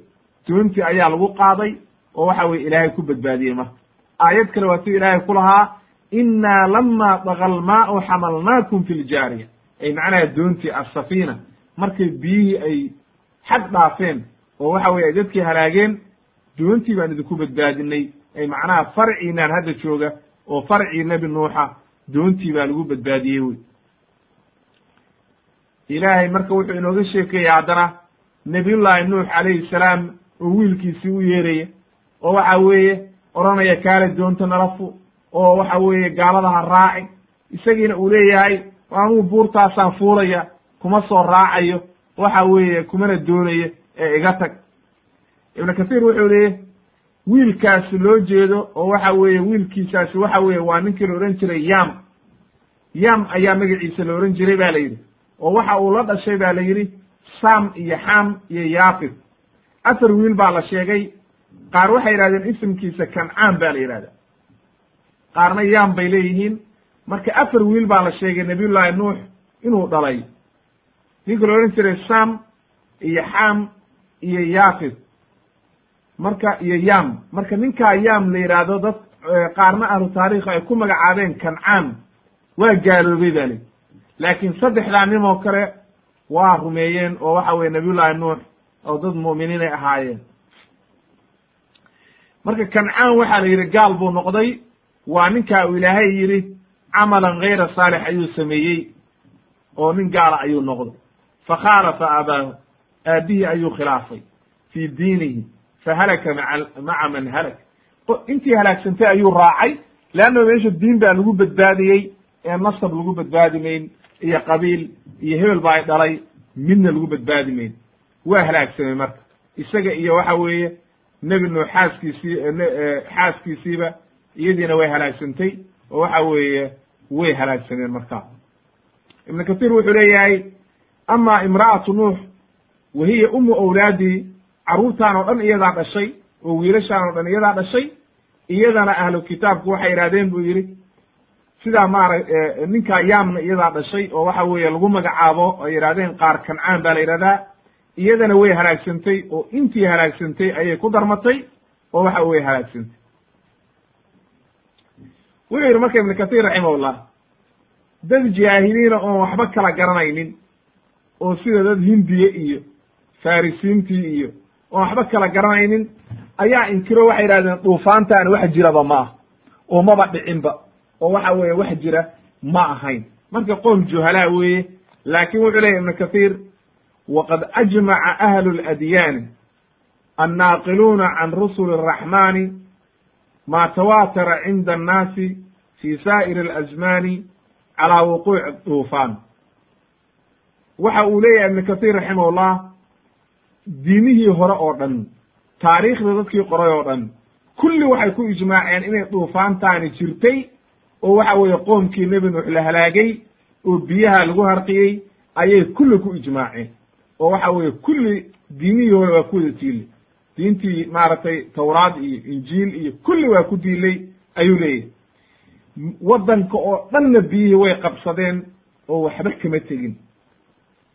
Doontii ayaa lagu qaaday oo waxa weye ilaahay ku badbaadiyey marka. Aayad kale waa si ilaahay ku lahaa innaa lama daga almaau xamalnaakum fi ljaariya ay macnaha doontii assafiina markay biyihii ay xad dhaafeen oo waxa weye ay dadkii halaageen doontii baan idinku badbaadinay ay macnaha farciinaan hadda jooga oo farcii nebi nuuxa doontii baa lagu badbaadiyey wey. Ilaahay marka wuxuu inooga sheekeeyey haddana nabiyullaahi nuux calayhi salaam oo wiilkiisii u yeeraya oo waxa weeye odhanaya kaale doonta nala fu oo waxa weeye gaalada ha raaci isagiina uu leeyahay anuu buurtaasaan fuulaya kuma soo raacayo waxa weeye kumana doonayo ee iga tag. Ibnu kathiir wuxuu leeyahy wiilkaasi loo jeedo oo waxa weeye wiilkiisaasi waxa weeye waa ninkii la odhan jiray yam yam ayaa magaciisa la odhan jiray ba la yidhi oo waxa uu la dhashay ba la yidhi sam iyo xam iyo yaafid afar wiil baa la sheegay qaar waxay yidhahdeen isimkiisa kancaan ba la yidhahda qaarna yam bay leeyihiin marka afar wiil baa la sheegay nabiyullaahi nuux inuu dhalay. Ninka la odhan jiray sam iyo xam iyo yaafid. Marka iyo yam marka ninkaa yam la yidhaahdo dad qaarna ahlu taarikh ay ku magacaabeen kancaan. Waa gaaloobay ba li laakiin saddexdaa nin oo kale waa rumeeyeen oo waxa weye nabiyullaahi nuux oo dad mu'miniinay ahaayeen. Marka kancaan waxaa la yidhi gaal buu noqday. Waa ninkaa uu ilaahay yidhi camalan gayra saalix ayuu sameeyey oo nin gaala ayuu noqday. Fakhaalafa abaahu aabihii ayuu khilaafay. Fii diinihi fahalaka maca man halak. Intii halaagsantay ayuu raacay leanna meesha diin baa lagu badbaadiyey ee nasab lagu badbaadi mayn iyo qabiil iyo hebel baa ay dhalay midna lagu badbaadi mayn. Waa halaagsamay marka. Isaga iyo waxa weeye nebi nuux xaaskiisii xaaskiisiiba iyadiina way halaagsantay oo waxa weeye way halaagsameen marka. Ibnu kathiir wuxuu leeyahay ama imra'atu nuux wa hiya umu awlaadii carruurtaan oo dhan iyadaa dhashay oo wiilashaan oo dhan iyadaa dhashay iyadana ahlu kitaabku waxay yidhahdeen buu yidhi sidaa maara ninkaa yaamna iyadaa dhashay oo waxa weeye lagu magacaabo ay yidhahdeen qaar kancaan baa la yidhahdaa iyadana way halaagsantay oo intii halaagsantay ayay ku darmatay oo waxa weye halaagsantay wuxuu yidhi marka ibnu kathiir raximahullah dad jaahiliina oon waxba kala garanaynin oo sida dad hindiye iyo farisiintii iyo oon waxba kala garanaynin ayaa inkiro waxay yidhahdeen duufaantaan wax jiraba ma ah oo maba dhicinba oo waxa weeye wax jira ma ahayn marka qoom juhalaa weeye laakin wuxuu leyahy ibnu kathiir waqad ajmaca ahlu اladyaani annaaqiluuna can rusuli الraxmani ma tawaatara cinda annaasi fi saa'iri اlazmani calaa wuquuci duufaan waxa uu leeyahay ibnu kathiir raximahullah diimihii hore oo dhan taariikhda dadkii qoray oo dhan kulli waxay ku ijmaaceen inay duufaantaani jirtay oo waxa weeye qoomkii nebi nuux la halaagay oo biyaha lagu harqiyey ayay kulli ku ijmaaceen. Oo waxa weeye kulli diimihii hore waa ku wada tiilay diintii maaragtay tawraad iyo injiil iyo kulli waa ku diilay ayuu leeyahay. Waddanka oo dhanna biyihii way qabsadeen oo waxba kama tegin.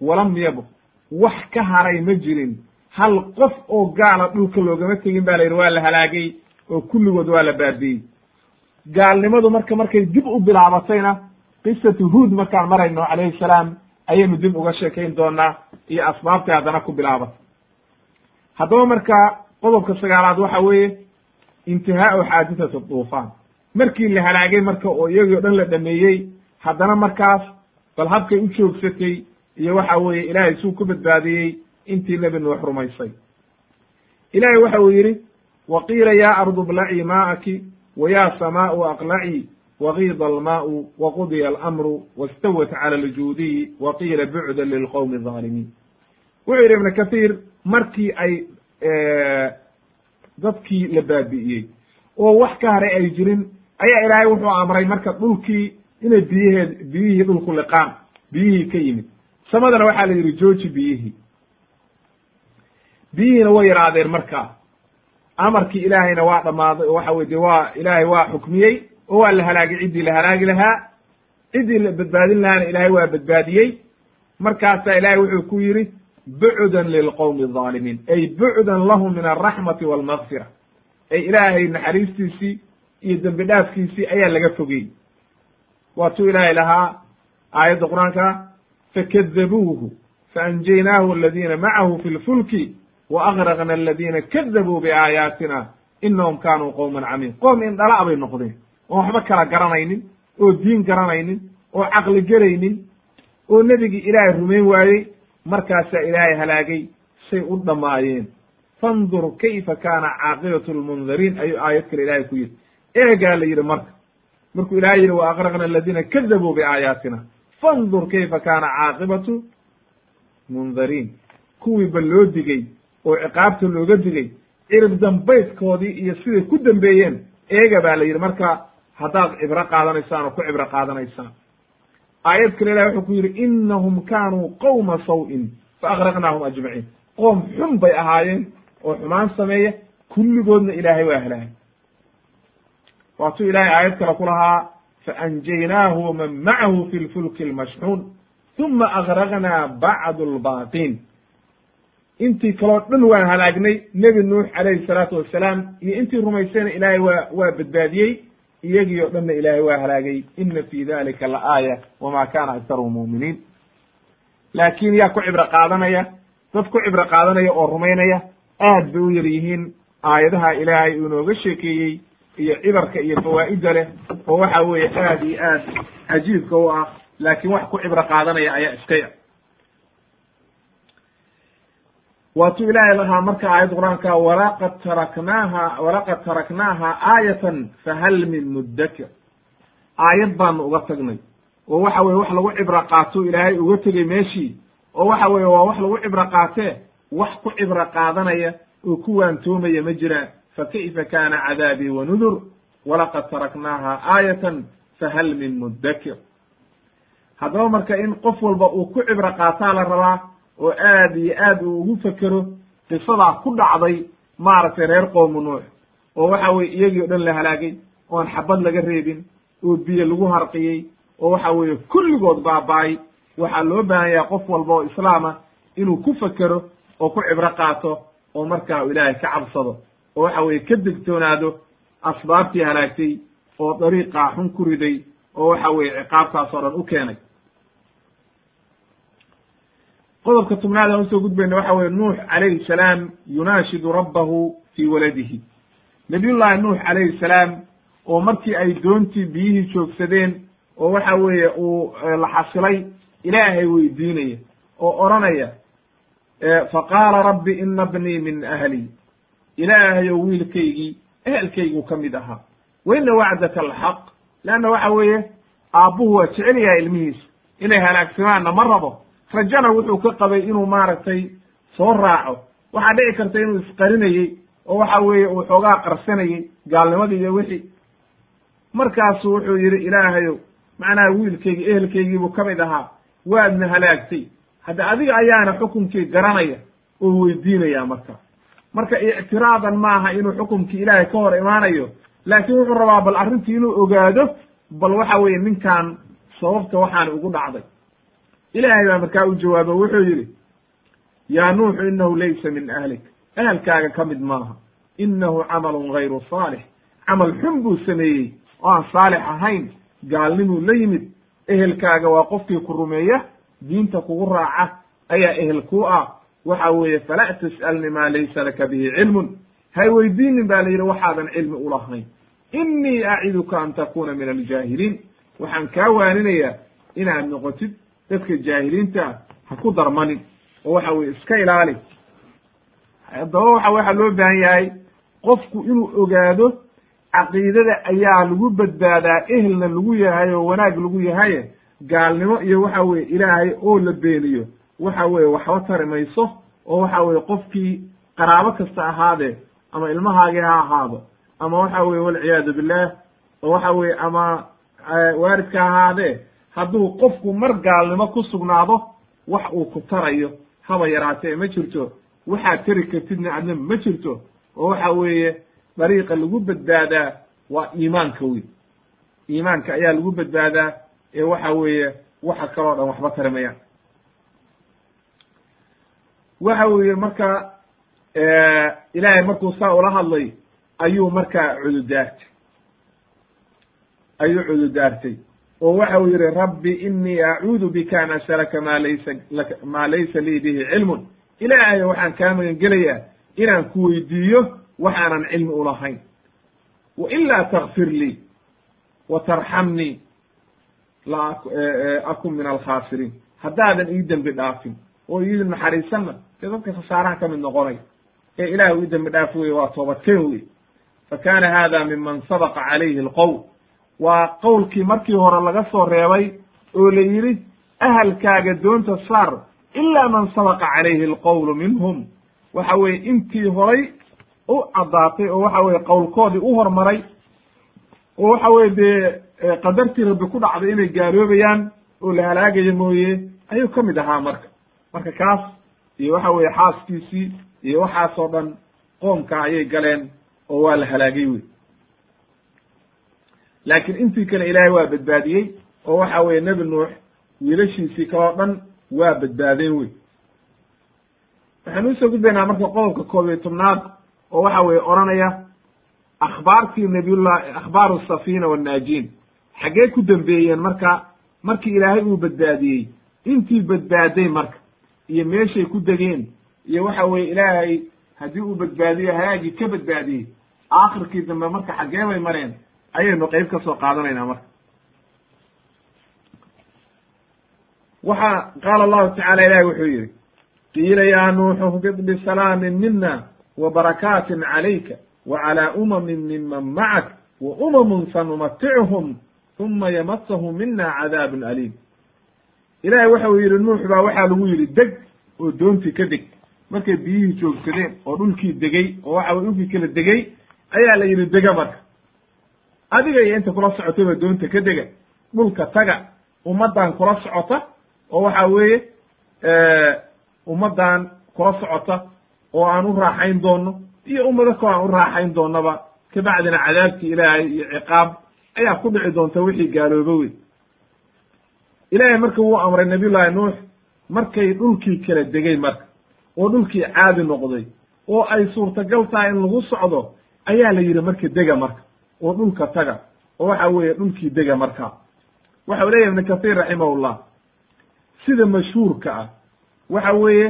Walam yabq wax ka haray ma jirin. Hal qof oo gaala dhulka loogama tegin ba la yidhi waa la halaagay oo kulligood waa la baabi'ey gaalnimadu marka markay dib u bilaabatayna qisatu huud markaan marayno calayhi salaam ayaynu dib uga sheekayn doonaa iyo asbaabtay haddana ku bilaabatay haddaba marka qodobka sagaalaad waxa weeye intihaau xaadithatu duufaan. Markii la halaagay marka oo iyagii o dhan la dhameeyey haddana markaas bal habkay u joogsatay iyo waxa weeye ilaahay suu ku badbaadiyey intii nebi nuux rumaysay. Ilaahay waxa uu yidhi wa qiila yaa ardu blacii maa'aki wa yaa samaau aqlacii wagiida almaau waqudiya alamru wastawat cala aljuudiyi wa qiila bucdan lilqowmi alظaalimiin wuxuu yidhi ibnu kathiir markii ay dadkii la baabi'iyey. Oo wax ka haray ay jirin ayaa ilaahay wuxuu amray marka dhulkii inay biyaheed biyihii dhulku liqaan biyihii ka yimid. Samadana waxaa la yidhi jooji biyihii. Biyihiina way yaraadeen markaa amarkii ilaahayna waa dhammaaday oo waxa weye de waa ilaahay waa xukmiyey oo waa la halaagay ciddii la halaagi lahaa. Ciddii la badbaadin lahaana ilaahay waa badbaadiyey. Markaasaa ilaahay wuxuu ku yidhi bucdan lilqowmi alظaalimiin ay bucdan lahum min alraxmati walmagfira ay ilaahay naxariistiisii iyo dembi dhaafkiisii ayaa laga fogeyey waatuu ilaahay lahaa aayadda qur'aanka fakadabuuhu faanjaynaahu aladiina macahu fi lfulki waaqraqna aladiina kadabuu biaayaatina inahum kaanuu qowman camiin. Qoom indhala bay noqdeen oon waxba kala garanaynin oo diin garanaynin oo caqli gelaynin oo nebigii ilaahay rumayn waayey markaasaa ilaahay halaagay say u dhammaayeen fandur kayfa kaana caaqibatu lmundariin ayuu aayad kale ilahay ku yidhi. Eegaa la yidhi marka. Markuu ilahay yidhi wa aqraqna aladiina kadabuu biaayaatina fandur kayfa kaana caaqibatu mundariin kuwii ba loo digey oo ciqaabta looga digay cirib dambaydkoodii iyo siday ku dambeeyeen eega baa la yidhi marka haddaad cibro qaadanaysaan oo ku cibro qaadanaysaan aayad kale ilahi wuxuu ku yidhi inahum kaanuu qowma saw-in. Fa aqraqnaahum ajmaciin. Qoom xun bay ahaayeen oo xumaan sameeya kulligoodna ilaahay waa halaagay waatuu ilaahay aayad kale ku lahaa faanjaynaahu waman macahu fi lfulki lmashxuun uma agraqnaa bacdu lbaaqiin intii kaloo dhan waan halaagnay nebi nuux calayhi salaatu wassalaam iyo intii rumaysayna ilaahay waa waa badbaadiyey iyagii o dhanna ilaahay waa halaagay ina fi dalika la aaya wama kana aktaruhum mu'miniin. Laakiin yaa ku cibro qaadanaya dad ku cibro qaadanaya oo rumaynaya aad bay u yar yihiin aayadaha ilaahay uu inooga sheekeeyey iyo cibarka iyo fawaa'idda leh oo waxa weeye aad iyo aad cajiibka u ah laakiin wax ku cibro qaadanaya ayaa iska yar waatuu ilaahay lahaa marka aayadda qur'aanka walaqad taraknaaha walaqad taraknaaha aayatan fahal min muddakir. Aayad baanu uga tagnay. Oo waxa weye wax lagu cibro qaato ilaahay uga tegey meeshii. Oo waxa weye waa wax lagu cibro qaatee wax ku cibro qaadanaya oo ku waantoomaya ma jiraan fa kayfa kaana cadaabii wa nudur? Walaqad taraknaaha aayatan fahal min muddakir. Haddaba marka in qof walba uu ku cibro qaataa la rabaa oo aad iyo aad uu ugu fekero qisadaa ku dhacday maaragtay reer qoomu nuux oo waxa weye iyagii o dhan la halaagay oon xabad laga reebin oo biyo lagu harqiyey oo waxa weeye kulligood baaba'ay. Waxaa loo baahan yahay qof walba oo islaama inuu ku fekero oo ku cibro qaato oo markaa u ilaahay ka cabsado oo waxa weeye ka degtoonaado asbaabtii halaagtay oo dariiqaa xun ku riday oo waxa weeye ciqaabtaas oo dhan u keenay qodobka tobnaad aan u soo gudbayna waxa weye nuux calayhi salaam yunaashidu rabbahu fii waladihi. Nabiyullahi nuux calayhi salaam oo markii ay doontii biyihii joogsadeen oo waxa weeye uu la xasilay ilaahay weydiinaya oo odhanaya faqaala rabbi ina bnii min ahli. Ilaahayow wiilkaygii ehelkaygu ka mid ahaa. Wa ina wacdaka alxaq leanna waxa weeye aabbuhu waa jecel yahay ilmihiisa. Inay halaagsamaanna ma rabo rajana wuxuu ka qabay inuu maaragtay soo raaco. Waxaa dhici karta inuu isqarinayey oo waxa weeye uu xoogaa qarsanayey gaalnimadii iyo wixii. Markaasu wuxuu yidhi ilaahayow macnaha wiilkaygii ehelkaygiibuu ka mid ahaa. Waadna halaagtay. Hadda adiga ayaana xukunkii garanaya oo weydiinaya marka. Marka ictiraadan maaha inuu xukumkii ilaahay ka hor imaanayo laakiin wuxuu rabaa bal arrintii inuu ogaado bal waxa weeye ninkan sababta waxaani ugu dhacday ilaahay baa markaa u jawaabo wuxuu yidhi yaa nuuxu inahu laysa min ahlik. Ahalkaaga ka mid maaha inahu camalun gayru saalix. Camal xun buu sameeyey oo aan saalix ahayn gaalnimuu la yimid ehelkaaga waa qofkii ku rumeeya diinta kugu raaca ayaa ehel ku ah. Waxa weeye fala tas'alni maa laysa laka bihi cilmun. Hay weydiinin ba la yidhi waxaadan cilmi ulahayn inii aciduka an takuna min aljaahiliin. Waxaan kaa waaninayaa inaad noqotid dadka jaahiliinta ah ha ku darmanin oo waxa weye iska ilaali. Haddaba waxa waxaa loo baahan yahay qofku inuu ogaado caqiidada ayaa lagu badbaadaa ehelna lagu yahay oo wanaag lagu yahaye gaalnimo iyo waxa weye ilaahay oo la beeniyo. Waxa weye waxba tari mayso oo waxa weye qofkii qaraabo kasta ahaadee ama ilmahaagii ha ahaado ama waxa weye walciyaadu billah oo waxa weye ama waaridka ahaadee hadduu qofku mar gaalnimo ku sugnaado wax uu ku tarayo haba yaraatee ma jirto. Waxaad tari kartidna adna ma jirto. Oo waxa weeye dariiqa lagu badbaadaa waa iimaanka wey iimaanka ayaa lagu badbaadaa ee waxa weeye waxa kaloo dhan waxba tarimayaan waxa weeye marka ilaahay markuu saa ula hadlay ayuu markaa cududaartay. Ayuu cududaartay oo waxa uu yihi rabbi inii acuudu bika an as'alaka ma laysa laka ma laysa lii bihi cilmun. Ilaahay waxaan kaa magan gelayaa inaan ku weydiiyo waxaanan cilmi ulahayn wa ilaa takfir lii wa tarxamnii la akun min alkhaasiriin haddaadan ii dembi dhaafin oo ii naxariisanna dee dadka khasaaraha ka mid noqonay ee ilaah ii dembi dhaaf weye waa toobadkeen wey fa kaana hada miman sabaqa calayhi alqowl waa qowlkii markii hore laga soo reebay oo la yidhi ahalkaaga doonta saar ilaa man sabaqa calayhi alqowlu minhum. Waxa weye intii horay u caddaatay oo waxa weye qowlkoodii u hormaray oo waxa weye dee qadartii rabbi ku dhacday inay gaaloobayaan oo la halaagayo mooye ayuu ka mid ahaa marka. Marka kaas iyo waxa weye xaaskiisii iyo waxaasoo dhan qoomka ayay galeen oo waa la halaagay wey laakiin intii kale ilaahay waa badbaadiyey oo waxa weye nebi nuux wiilashiisii kaloo dhan waa badbaadeen wey waxaan u soo gudbaynaa marka qodobka koob iyo tobnaad oo waxa weye odhanaya akhbaartii nabiyullahi akhbaaru safina wannaajiin xaggee ku dambeeyeen marka markii ilaahay uu badbaadiyey intii badbaaday marka iyo meeshay ku degeen iyo waxa weye ilaahay haddii uu badbaadiyo halaagii ka badbaadiyey aakhirkii dambe marka xaggee bay mareen ayaynu qeyb ka soo qaadanaynaa marka. Waxa qaala allahu tacala ilahi wuxuu yihi qiila ya nuuxu hbid bisalaamin mina wa barakaatin calayka wa calaa umamin miman macak wa umamun sanumatichum uma yamasahum mina cadaabun aliim. Ilahay waxa uu yidhi nuux baa waxaa lagu yidhi deg oo doontii ka deg. Markay biyihii joogsadeen oo dhulkii degey oo waxa weye dhulkii kala degey ayaa la yidhi dega marka adiga iyo inta kula socotayba doonta ka dega dhulka taga ummaddan kula socota oo waxa weeye ummaddan kula socota oo aan u raaxayn doono iyo ummado kaloo aan u raaxayn doonaba kabacdina cadaabtii ilaahay iyo ciqaab ayaa ku dhici doonta wixii gaalooba wey ilaahay marka wuu amray nabiyullaahi nuux markay dhulkii kala degay marka oo dhulkii caadi noqday oo ay suurtagal tahay in lagu socdo ayaa la yidhi marka dega marka oo dhulka taga oo waxa weeye dhulkii dega marka. Waxa u leyahy ibnu kahiir raximahullah sida mashhuurka ah. Waxa weeye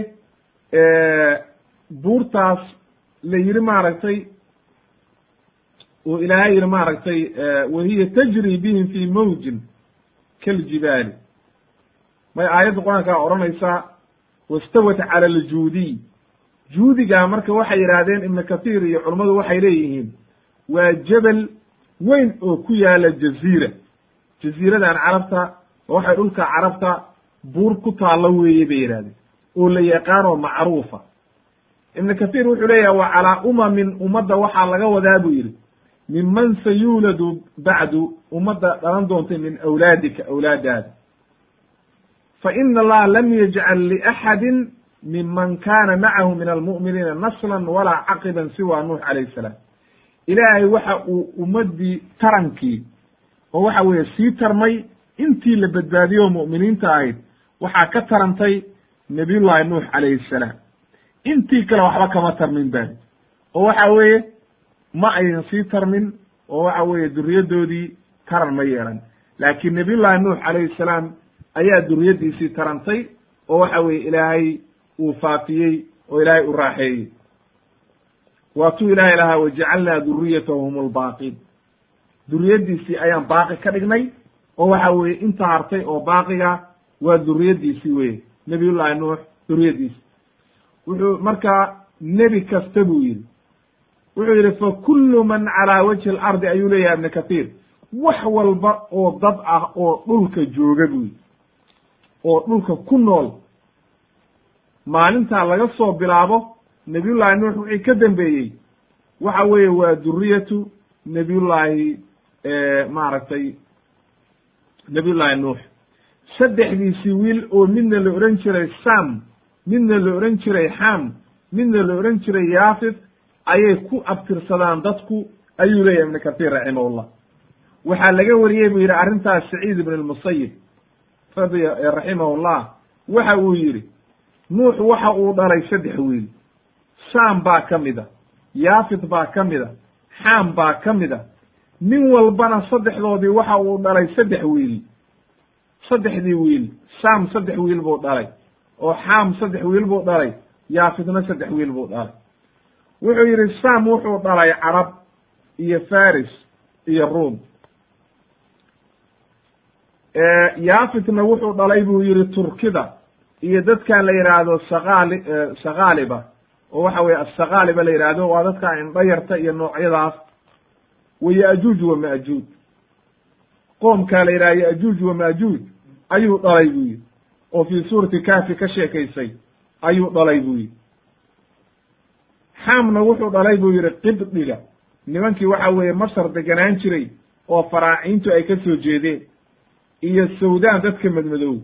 buurtaas la yidhi maaragtay oo ilaahay yidhi maaragtay wahiya tajri bihim fi mawjin kaljibaali may aayadda qur'aankaa odhanaysaa wastawat cala aljuudiy juudigaa marka waxay yidhaahdeen ibnu kathiir iyo culummadu waxay leeyihiin waa jebel weyn oo ku yaalla jaziira. Jaziiradan carabta waxay dhulka carabta buur ku taallo weeye bay yidhahdeen oo la yaqaanoo macruufa. Ibnu kathiir wuxuu leeyahay wa calaa umamin ummadda waxaa laga wadaa buu yidhi. Minman sayuuladu bacdu ummadda dhalan doontay min awlaadika awlaadaada fa ina allaha lam yajcal liaxadin minman kaana macahu min almu'miniina naslan walaa caqiban siwa nuux calayh salaam ilaahay waxa uu ummaddii tarankii oo waxa weeye sii tarmay intii la badbaadiyo oo mu'miniinta ahayd waxaa ka tarantay nabiyullaahi nuux calayhi salaam. Intii kale waxba kama tarmin bani oo waxa weeye ma aynan sii tarmin oo waxa weeye duriyaddoodii taran ma yeelan. Laakiin nabiyullaahi nuux calayhi salaam ayaa duriyaddiisii tarantay oo waxa weeye ilaahay uu faafiyey oo ilaahay u raaxeeyey waatuu ilaahay lahaa wajacalnaa duriyatahu hum lbaaqiin duriyaddiisii ayaan baaqi ka dhignay oo waxa weeye inta hartay oo baaqiga waa duriyaddiisii weye nabiyullaahi nuux duriyaddiisi wuxuu markaa nebi kasta buu yidhi. Wuxuu yidhi fa kullu man calaa wajhi alardi ayuu leeyahay ibnu kathiir wax walba oo dad ah oo dhulka jooga buu yidhi. Oo dhulka ku nool maalintaa laga soo bilaabo nabiyullaahi nuux wixii ka dambeeyey. Waxa weeye waa duriyatu nebiyullaahi maaragtay nebiyullaahi nuux. Saddexdiisii wiil oo midna la odhan jiray sam midna la odhan jiray xam midna la odhan jiray yaafit ayay ku abtirsadaan dadku ayuu leeyahy ibnu kahiir raximahullah. Waxaa laga wariyey buu yidhi arrintaas saciid ibn lmusayib raximahullah. Waxa uu yidhi nuux waxa uu dhalay saddex wiil sam baa ka mid a. Yaafit baa ka mid a. Xam baa ka mid a. Nin walbana saddexdoodii waxa uu dhalay saddex wiil. Saddexdii wiil. Sam saddex wiil buu dhalay. Oo xam saddex wiil buu dhalay. Yaafitna saddex wiil buu dhalay. Wuxuu yidhi sam wuxuu dhalay carab iyo faris iyo ruum yaafitna wuxuu dhalay buu yihi turkida iyo dadkan la yidhaahdo saqaali saqaaliba oo waxa weye asaqaaliba la yidhaahdo waa dadka indhayarta iyo noocyadaas. Wa ya'juuj wa ma'juuj qoomkaa la yidhaha ya'juuj wa ma'juuj ayuu dhalay buu yihi oo fii suurati kaafi ka sheekaysay ayuu dhalay buu yihi xaamna wuxuu dhalay buu yihi qibdiga. Nimankii waxa weeye masar deganaan jiray oo faraaciintu ay ka soo jeedeen iyo sawdaan dadka madmadow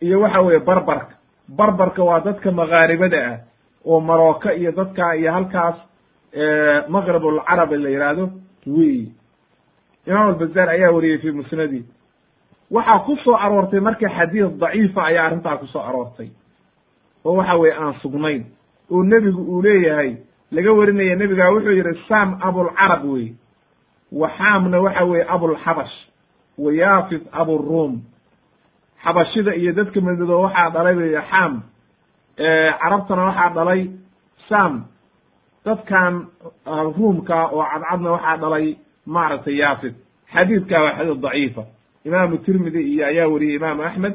iyo waxa weeye barbarka. Barbarka waa dadka makaaribada ah oo marooka iyo dadka iyo halkaas maqrab alcarabi la yidhaahdo wey. Imaam albazaar ayaa wariyey fi musnadi. Waxaa ku soo aroortay marka xadiis daciifa ayaa arrintaa ku soo aroortay. Oo waxa weye aan sugnayn. Oo nebigu uu leeyahay laga warinaya nebigaa wuxuu yidhi sam abulcarab wey. Waxaamna waxa weye abulxabash wa yaafit aburuum xabashida iyo dadka madmadoo waxaa dhalay bay xam carabtana waxaa dhalay sam. Dadkan ruumka oo cadcadna waxaa dhalay maaragtay yaafit xadiidka waa xadiid daciifa. Imaamu tirmidi iyo ayaa wariyey imaamu axmed.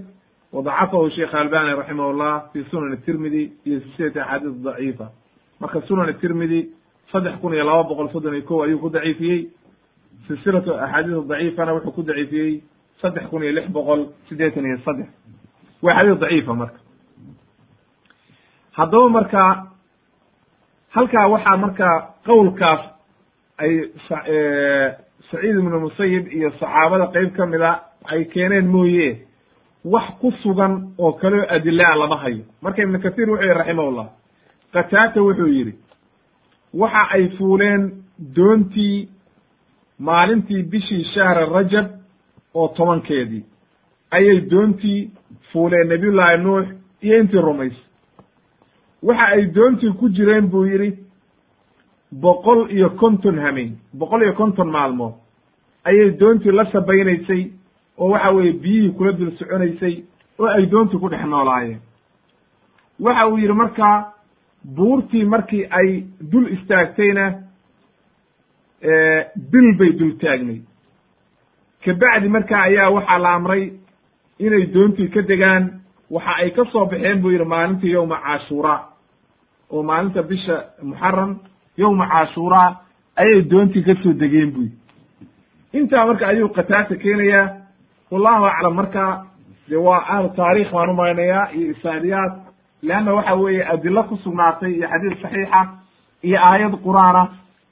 Wadacafahu sheekh albani raximah llah fi sunan tirmidi iyo silsilati axaadiis daciifa. Marka sunan tirmidi saddex kun iyo laba boqol soddon iyo ko ayuu ku daciifiyey. Silsilatu axaadiis daciifana wuxuu ku daciifiyey saddex kun iyo lix boqol siddeetan iyo saddex. Waa xadiis daciifa marka haddaba marka halkaa waxaa marka qowlkaas ay saciid ibnu musayib iyo saxaabada qeyb ka mid a ay keeneen mooye wax ku sugan oo kaleo adilaa lama hayo. Marka ibnu kathiir wuxuu yihi raximahullah qataata wuxuu yidhi waxa ay fuuleen doontii maalintii bishii shahra rajab oo tobankeedii ayay doontii fuuleen nabiyullaahi nuux iyo intii rumays waxa ay doontii ku jireen buu yidhi boqol iyo konton hameen boqol iyo konton maalmood. Ayay doontii la sabaynaysay oo waxa weeye biyihii kula dul soconaysay oo ay doontii ku dhex noolaayeen. Waxa uu yidhi markaa buurtii markii ay dul istaagtayna bil bay dul taagnay. Kabacdi markaa ayaa waxaa la amray inay doontii ka degaan waxa ay ka soo baxeen buu yidhi maalintii yowma cashuura oo maalinta bisha muxaram yowma cashuura ayay doontii ka soo degeen buy intaa marka ayuu qataata keenayaa wallahu aclam marka de waa ahlu taarikh baan umaynayaa iyo isaadiyaad leanna waxa weeye adilo ku sugnaatay iyo xadiis saxiixa iyo aayad qur'aana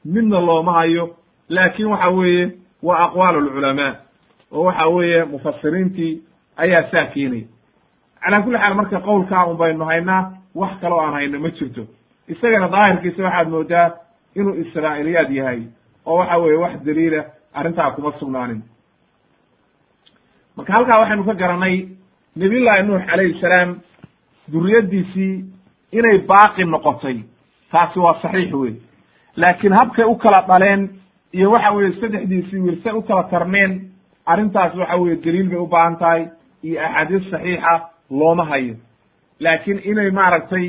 midna looma hayo laakin waxa weeye waa aqwaal alculamaa oo waxa weeye mufasiriintii ayaa saa keenaya. Calaa kulli xaal marka qowlkaa un baynu haynaa wax kaloo aan hayno ma jirto. Isagana daahirkiisa waxaad moodaa inuu israa'iliyaad yahay oo waxa weeye wax daliila arrintaa kuma sugnaanin. Marka halkaa waxaynu ka garanay nabiyullaahi nuux calayhi salaam duriyaddiisii inay baaqi noqotay. Taasi waa saxiix wey laakiin habkay u kala dhaleen iyo waxa weeye saddexdiisii say u kala tarmeen arrintaas waxa weeye daliil bay u baahan tahay iyo axaadiis saxiixa looma hayo laakiin inay maaragtay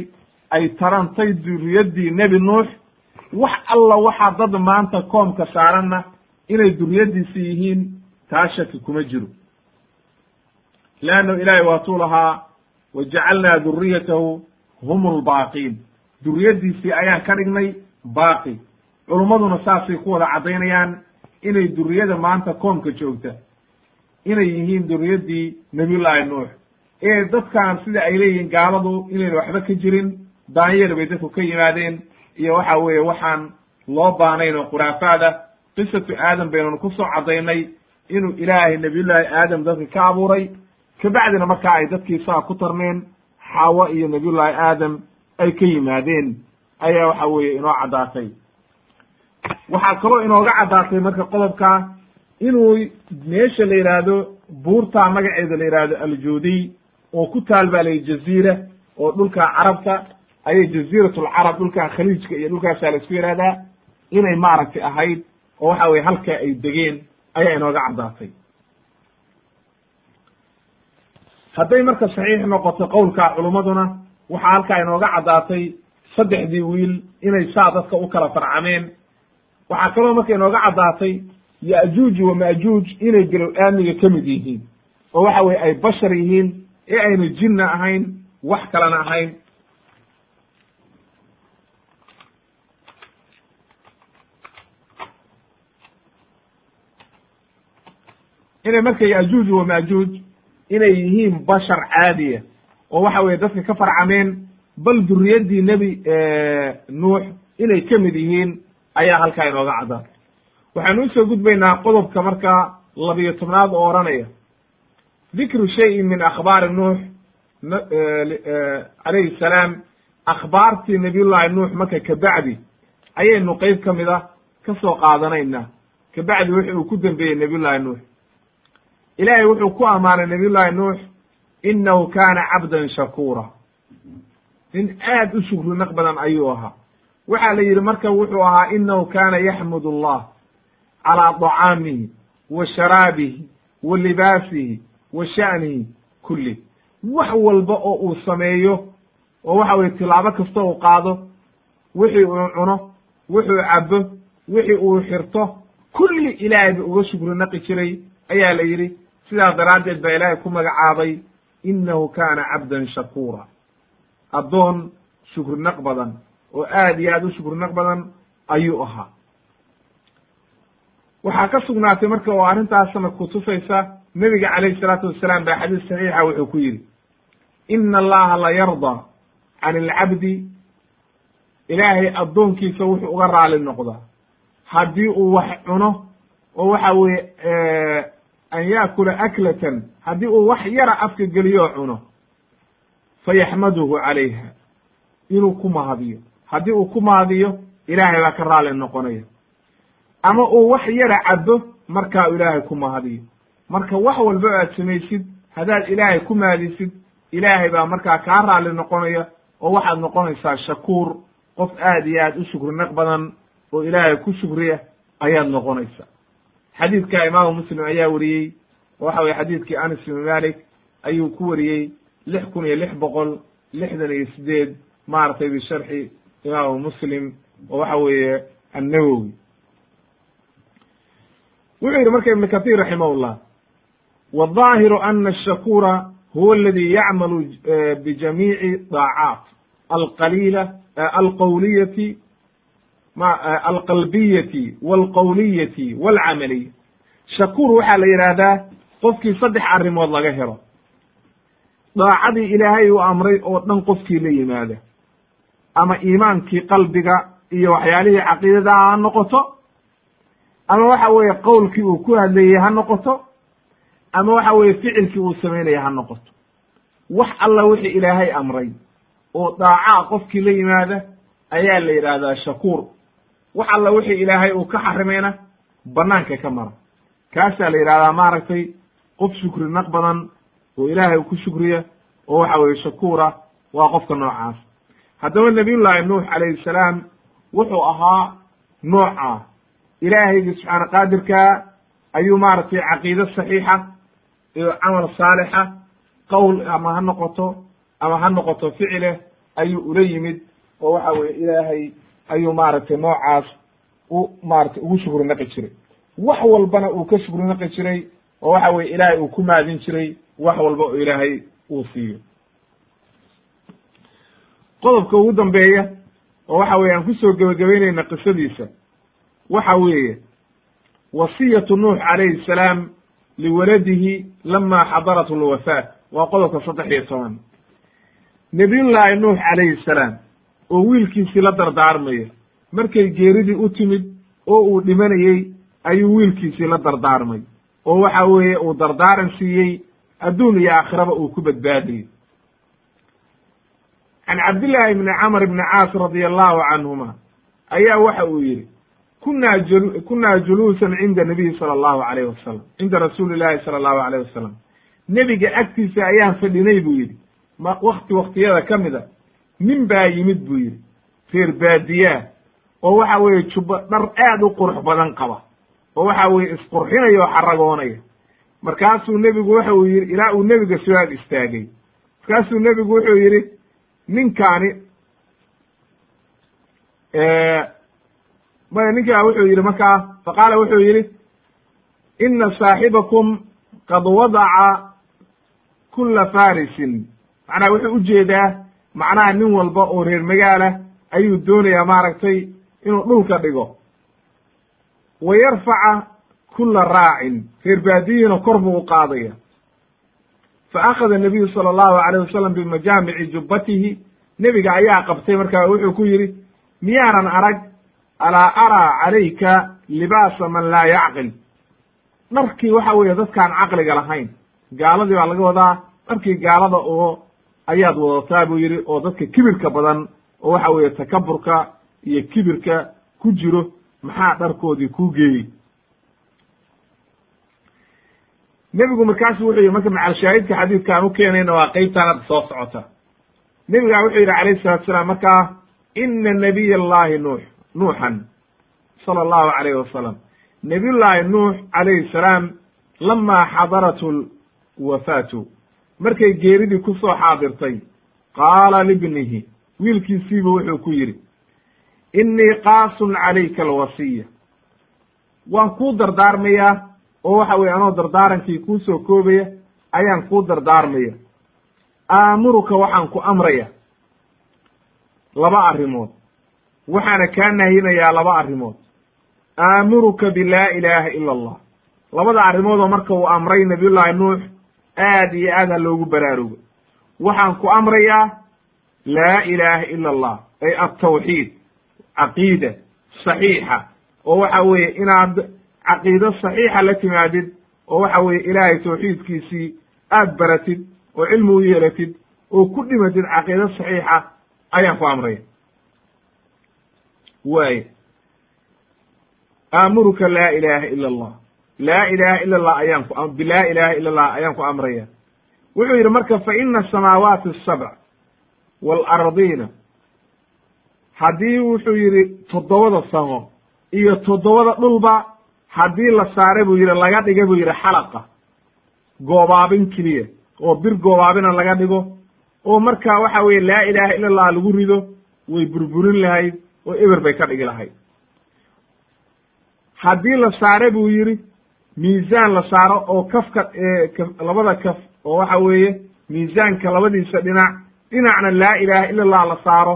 ay tarantay duriyaddii nebi nuux wax alla waxaa dad maanta koomka saaranna inay duriyaddiisi yihiin taa shaki kuma jiro. Leanno ilaahay waatuu lahaa wa jacalnaa duriyatahu hum lbaaqiin duriyaddiisii ayaan ka dhignay baaqi. Culummaduna saasay ku wada caddaynayaan inay duriyada maanta koomka joogta inay yihiin duriyaddii nebiyullaahi nuux ee dadkan sida ay leeyihiin gaaladu inayna waxba ka jirin daanyeel bay dadku ka yimaadeen iyo waxa weeye waxaan loo baanayn oo khuraafaada qisatu aadam baynanu ku soo caddaynay inuu ilaahay nabiyullaahi aadam dadka ka abuuray. Kabacdina markaa ay dadkii saa ku tarmeen xaawo iyo nabiyullaahi aadam ay ka yimaadeen. Ayaa waxa weeye inoo caddaatay. Waxaa kaloo inooga caddaatay marka qodobka inuu meesha la yidhaahdo buurtaa magaceeda la yidhaahdo aljuudiy oo ku taal baa layihi jaziira oo dhulka carabta ayay jaziiratulcarab dhulka khaliijka iyo dhulkaasaa la isku yihahdaa inay maaragtay ahayd oo waxa weye halkaa ay degeen ayaa inooga caddaatay. Hadday marka saxiix noqoto qowlka culummaduna waxaa halkaa inooga caddaatay saddexdii wiil inay saa dadka u kala farcameen. Waxaa kaloo marka inooga caddaatay ya'juuj wa ma'juuj inay gelow aamiga ka mid yihiin oo waxa weye ay bashar yihiin ee aynu jinna ahayn wax kalena ahayn. Inay marka ya'juuj wa ma'juuj inay yihiin bashar caadiya oo waxa weye dadka ka farcameen bal duriyaddii nebi nuux inay ka mid yihiin ayaa halkaa inooga caddaa waxaanu u soo gudbaynaa qodobka markaa labiyo tobnaad oo odhanaya dikru shayin min akhbaari nuux calayhi salaam. Akhbaartii nabiyullahi nuux marka kabacdi ayaynu qeyb ka mid ah ka soo qaadanaynaa. Kabacdi wixi uu ku dembeeyey nabiyullahi nuux. Ilaahay wuxuu ku ammaanay nabiyullahi nuux inahu kaana cabdan shakuura. Nin aad u shukri naq badan ayuu ahaa. Waxaa la yidhi marka wuxuu ahaa inahu kaana yaxmud allah calaa طacaamihi wa sharaabihi wa libaasihi wa sha'nihi kulli. Wax walba oo uu sameeyo oo waxa weye tilaabo kasta uu qaado wixii uu cuno wuxuu cabo wixii uu xirto kulli ilaahay ba uga shukri naqi jiray ayaa la yidhi. Sidaas daraaddeed baa ilaahay ku magacaabay innahu kaana cabdan shakuura. Addoon shukri naq badan oo aad iyo aad u shukri naq badan ayuu ahaa. Waxaa ka sugnaatay marka oo arrintaasna kutusaysa nebiga calayhi salaatu wasalaam baa xadiis saxiixa wuxuu ku yidhi ina allaha la yarda can alcabdi ilaahay addoonkiisa wuxuu uga raali noqdaa. Haddii uu wax cuno oo waxa weeye an yaakula aklatan haddii uu wax yara afka geliyo cuno fayaxmaduhu calayha. Inuu ku mahadiyo. Haddii uu ku mahadiyo ilaahay baa ka raali noqonaya. Ama uu wax yara cabo markaa ilaahay ku mahadiyo marka wax walba aad samaysid haddaad ilaahay ku mahadisid ilaahay baa markaa kaa raali noqonaya oo waxaad noqonaysaa shakuur. Qof aad iyo aad u shukri naq badan oo ilaahay ku shukriya ayaad noqonaysaa. Xadiidka imaamu muslim ayaa wariyey oo waxa weye xadiidkii anas ibn malik ayuu ku wariyey lix kun iyo lix boqol lixdan iyo sideed maaragtay bisharxi imaamu muslim oo waxa weeye annawowi wuxuu yidhi marka ibn kathir raximahullah wالظaahiru ana الshakura huwa aladi yacmalu bijamiici daacaat alqaliila alqowliyati alqalbiyati walqowliyati walcamaliya shakuur waxaa la yidhaahdaa qofkii saddex arrimood laga helo daacadii ilaahay uu amray oo dhan qofkii la yimaada ama iimaankii qalbiga iyo waxyaalihii caqiidada ha noqoto ama waxa weeye qowlkii uu ku hadlayey ha noqoto ama waxa weeye ficilkii uu samaynaya ha noqoto. Wax alla wixii ilaahay amray oo daacaa qofkii la yimaada ayaa la yidhaahdaa shakuur. Wax alla wixii ilaahay uu ka xarimayna banaanka ka mara. Kaasaa la yidhahdaa maaragtay qof shukri naq badan oo ilaahay ku shukriya oo waxa weye shakuura waa qofka noocaas. Haddaba nabiyullaahi nuux calayhi salaam wuxuu ahaa nooca ilaahaygi subxaana qaadirkaa ayuu maaragtay caqiide saxiixa iyo camal saalixa qowl ama ha noqoto ama ha noqoto ficile ayuu ula yimid oo waxa weye ilaahay ayuu maaragtay noocaas u maratay ugu shukri naqi jiray. Wax walbana uu ka shukri naqi jiray oo waxa weye ilaahay uu ku maadin jiray wax walba oo ilaahay uu siiyo. Qodobka ugu dambeeya oo waxa weye aan ku soo gebagabeynayna qisadiisa waxa weeye wasiyatu nuux calayhi salaam liwaladihi lama xadarat lwafaat waa qodobka saddex iyo toban. nabiyullaahi nuux calayhi salaam oo wiilkiisii la dardaarmaya. markay geeridii u timid oo uu dhimanayey ayuu wiilkiisii la dardaarmay. oo waxa weeye uu dardaaran siiyey adduun iyo aakhiraba uu ku badbaadiyey. can cabdillaahi bni camr bni caas radia allahu canhuma ayaa waxa uu yidhi kunaa kunaa juluusan cinda nabiyi sala allahu alayh wasalam cinda rasuuli llahi sala allahu alayh wasalam nebiga agtiisa ayaan fadhinay buu yidhi. Ma wakti waktiyada ka mid a nin baa yimid buu yidhi. Reer baadiyaa oo waxa weeye jubbo dhar aad u qurux badan qaba oo waxa weeye isqurxinaya oo xaragoonaya markaasuu nebigu waxa uu yidhi ilaa uu nebiga soo ag istaagay. Markaasuu nebigu wuxuu yidhi ninkaani maya ninkaa wuxuu yidhi markaa faqaala wuxuu yidhi ina saaxibakum qad wadaca kula farisin macnaha wuxuu u jeedaa macnaha nin walba oo reer magaala ayuu doonayaa maaragtay inuu dhulka dhigo. Wa yarfaca kula raacin reer baadiyihina kor buu u qaadaya. Fa akhada nabiyu sala allahu alayh wasalam bimajaamici jubbatihi nebiga ayaa qabtay markaa wuxuu ku yidhi miyaanan arag alaa araa calayka libaasa man laa yacqil. Dharkii waxa weeye dadkaan caqliga lahayn gaaladii baa laga wadaa dharkii gaalada oo ayaad wadataa buu yidhi oo dadka kibirka badan oo waxa weeye takaburka iyo kibirka ku jiro maxaa dharkoodii kuu geeyey? Nebigu markaasu wuxuu yihi marka macalshaahidka xadiidka aan u keenayna waa qeybtaan hadda soo socota. Nebigaa wuxuu yidhi calayhi salatu salaam markaa ina nabiy allahi nuux nuuxan sala allahu alayhi wasalam nabiyullaahi nuux calayhi salaam lamaa xadarathu lwafaatu markay geeridii ku soo xaadirtay qaala libnihi wiilkiisiiba wuxuu ku yidhi innii qaasun calayka alwasiya. Waan kuu dardaarmayaa oo waxa weye anoo dardaarankii kuu soo koobaya ayaan kuu dardaarmaya. Aamuruka waxaan ku amraya. Laba arrimood waxaana kaa nahyinayaa laba arrimood. Aamuruka bilaa ilaaha ila allah labada arrimoodoo marka uu amray nabiyullaahi nuux aad iyo aad ha loogu baraarugo. Waxaan ku amrayaa laa ilaaha ila allah ay altawxiid caqiida saxiixa oo waxa weeye inaad caqiido saxiixa la timaadid oo waxa weeye ilaahay tawxiidkiisii aad baratid oo cilmi u yeelatid oo ku dhimatid caqiido saxiixa ayaan ku amraya waaya aamuruka laa ilaaha ila allah laa ilaha ila allah ayaan ku bilaa ilaha ila allah ayaan ku amraya. Wuxuu yidhi marka fa ina asamaawaati asabc waalardiina haddii wuxuu yidhi toddobada samo iyo toddobada dhulba haddii la saare buu yidhi laga dhiga buu yidhi xalaqa goobaabin keliya. Oo bir goobaabina laga dhigo. Oo marka waxa weye laa ilaha ila allah lagu rido way burburin lahayd oo eber bay ka dhigi lahayd. Haddii la saare buu yidhi miisaan la saaro oo kafka labada kaf oo waxa weeye miisaanka labadiisa dhinac dhinacna laa ilaha ila allah la saaro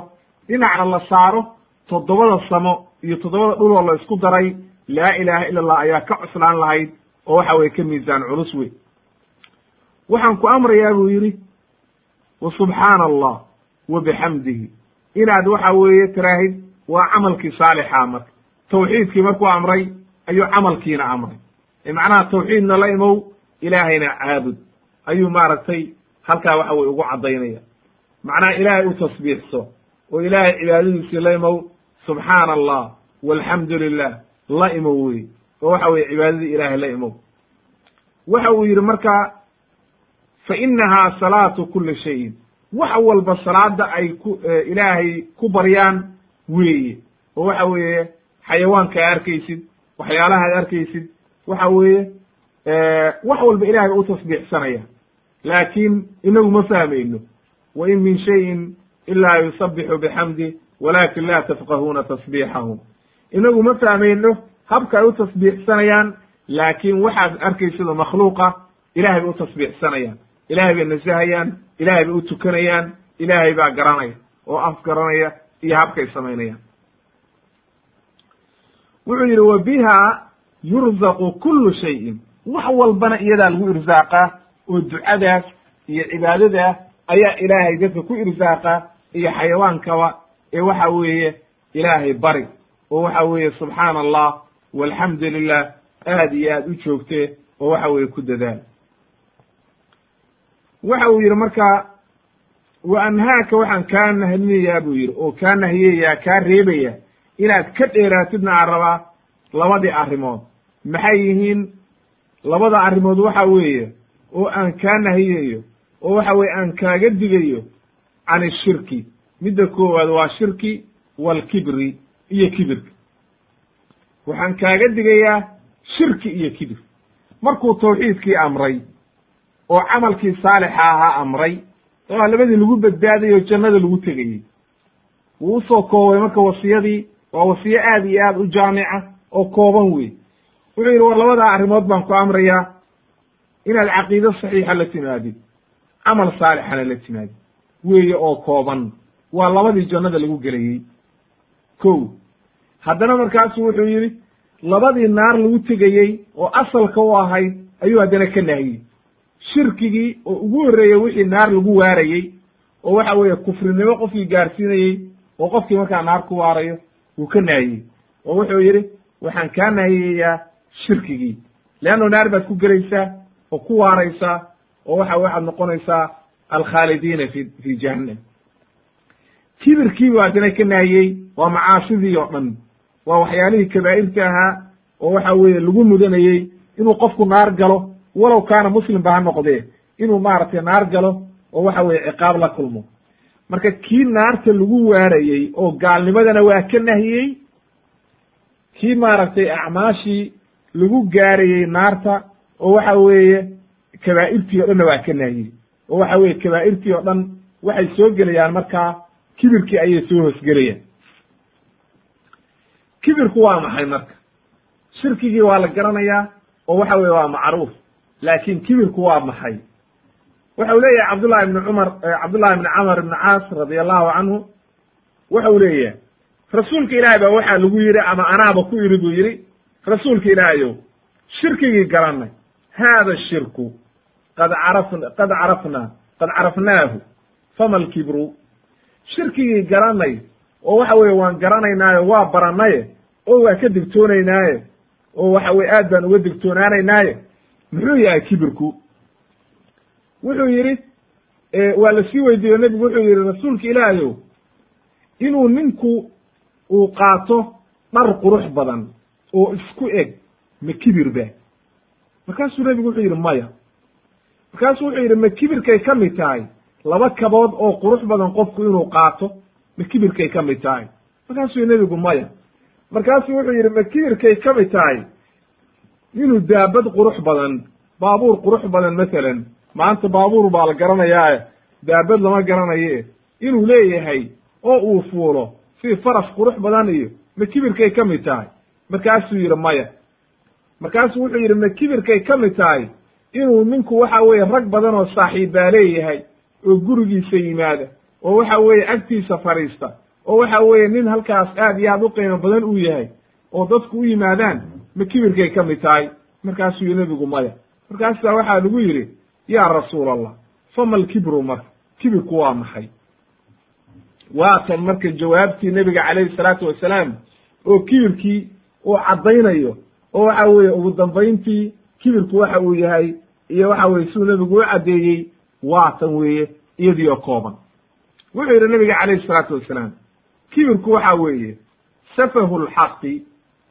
dhinacna la saaro toddobada samo iyo toddobada dhuloo la isku daray laa ilaha ila allah ayaa ka cuslaan lahayd oo waxa weye ka miisaan culus wey waxaan ku amrayaa buu yidhi wa subxaana allah wa bixamdihi inaad waxa weeye tiraahid waa camalkii saalixa marka tawxiidkii markuu amray ayuu camalkiina amray. Macnaha tawxiidna la imow ilaahayna caabud. Ayuu maaragtay halkaa waxa weye ugu caddaynaya macnaha ilaahay u tasbiixso oo ilaahay cibaadadiisii la imow subxaana allah walxamdu lilah la imow wey oo waxa weye cibaadadii ilaahay la imow. Waxa uu yidhi marka fa inahaa salaatu kuli shayin. Wax walba salaada ay ku ilaahay ku baryaan weeye oo waxa weeye xayawaanka arkaysid waxyaalaha ad arkaysid waxa weeye wax walba ilahay u tasbiixsanaya. Laakiin inagu ma fahmayno. Wa in min shayin ilaa yusabixu bixamdi walakin la tafqahuuna tasbiixahum. Inagu ma fahmayno habka ay u tasbiixsanayaan laakiin waxaad arkaysido makhluuqa ilahay bay u tasbiixsanayaan. Ilahay bay nasahayaan ilahay bay u tukanayaan ilaahay baa garanaya. Oo af garanaya iyo habkay samaynayaan wuxuu yidhi wa biha yurzaqu kullu shayin. Wax walbana iyadaa lagu irsaaqaa oo ducadaas iyo cibaadadaas ayaa ilaahay dadka ku irsaaqa iyo xayawaankaba ee waxa weeye ilaahay bari. Oo waxa weeye subxaana allah walxamdu lilah aad iyo aad u joogte oo waxa weeye ku dadaal. Waxa uu yidhi marka wa anhaaka waxaan kaa nahniyayaa buu yidhi. Oo kaa nahiyayaa kaa reebaya inaad ka dheeraatidna aan rabaa labadii arrimood. Maxay yihiin? Labada arrimood waxa weeye oo aan kaa nahiyayo oo waxa weye aan kaaga digayo can ishirki midda koowaad waa shirki waalkibri iyo kibirka waxaan kaaga digayaa shirki iyo kibir. Markuu tawxiidkii amray oo camalkii saalixa ahaa amray oo a labadii lagu badbaadayay oo jannada lagu tegayey wuu u soo koobay marka wasiyadii waa wasiye aad iyo aad u jaamica oo kooban wey wuxuu yidhi war labadaa arrimood baan ku amrayaa inaad caqiido saxiixa la timaadid camal saalixana la timaadid weeye oo kooban. Waa labadii jannada lagu gelayey ko haddana markaasu wuxuu yidhi labadii naar lagu tegayey oo asalka u ahayd ayuu haddana ka nahiyey shirkigii oo ugu horreeyey wixii naar lagu waarayey oo waxa weeye kufrinimo qofkii gaarsiinayey oo qofkii markaa naar ku waarayo wuu ka naahiyey oo wuxuu yidhi waxaan kaa naahiyayaa shirkigii leanno naar baad ku gelaysaa oo ku waaraysaa oo waxa waxaad noqonaysaa alkhaalidiina fi fi jahannam. Kibirkii buu haddana ka naahiyey waa macaasidii oo dhan. Waa waxyaalihii kabaa'irta ahaa oo waxa weeye lagu mudanayey inuu qofku naar galo walow kaana muslimba ha noqdee inuu maaragtay naar galo oo waxa weeye ciqaab la kulmo. Marka kii naarta lagu waarayey oo gaalnimadana waa ka nahiyey kii maaragtay acmaashii lagu gaarayey naarta oo waxa weeye kabaa'irtii o dhanna waa ka nahiyey. Oo waxa weeye kabaa'irtii oo dhan waxay soo gelayaan markaa kibirkii ayay soo hoosgelayaan. Kibirku waa maxay marka? Shirkigii waa la garanayaa oo waxa weye waa macruuf laakin kibirku waa maxay? Waxa u leeyahay cabdullahi ibni cumar cabdullahi ibni camar ibni caas radi allahu canhu waxa u leeyahay rasuulka ilaahay baa waxaa lagu yidhi ama anaaba ku idhi buu yidhi rasuulka ilaahayow shirkigii garanay haada shirku qad caraf qad carafna qad carafnaahu fama alkibru shirkigii garanay oo waxa weye waan garanaynaayo waa baranaye oo waa ka digtoonaynaaye oo waxa weye aad baan uga digtoonaanaynaaye muxuu yahay kibirku? Wuxuu yidhi waa la sii weydiiyo nebigu wuxuu yidhi rasuulka ilaahayow inuu ninku uu qaato dhar qurux badan oo isku eg ma kibir ba markaasuu nebigu wuxuu yidhi maya. Markaasuu wuxuu yidhi ma kibirkay ka mid tahay? Laba kabood oo qurux badan qofku inuu qaato ma kibirkay ka mid tahay? Markaasuu nebigu maya. Markaasuu wuxuu yidhi ma kibirkay ka mid tahay inuu daabad qurux badan baabuur qurux badan masalan maanta baabuur baa la garanayaae daabad lama garanaye inuu leeyahay oo uu fuulo si faras qurux badan iyo ma kibirkay ka mid tahay. Markaasuu yidhi maya. Markaasuu wuxuu yidhi ma kibirkay ka mid tahay inuu ninku waxa weeye rag badan oo saaxiibbaa leeyahay oo gurigiisa yimaada oo waxa weeye agtiisa fadhiista oo waxa weeye nin halkaas aad iyo aad u qiimo badan uu yahay oo dadku u yimaadaan ma kibirkay ka mid tahay markaasuu yidhi nebigu maya markaasaa waxaa lagu yidhi yaa rasuul allah fama alkibru marka kibirku waa maxay? Waatan marka jawaabtii nebiga calayhi salaatu wasalaam oo kibirkii uu caddaynayo oo waxa weeye ugu dambayntii kibirku waxa uu yahay iyo waxa weye siduu nebigu u caddeeyey waatan weeye iyadii oo kooban. Wuxuu yidhi nebiga calayhi salaatu wasalaam kibirku waxa weeye safahu lxaqi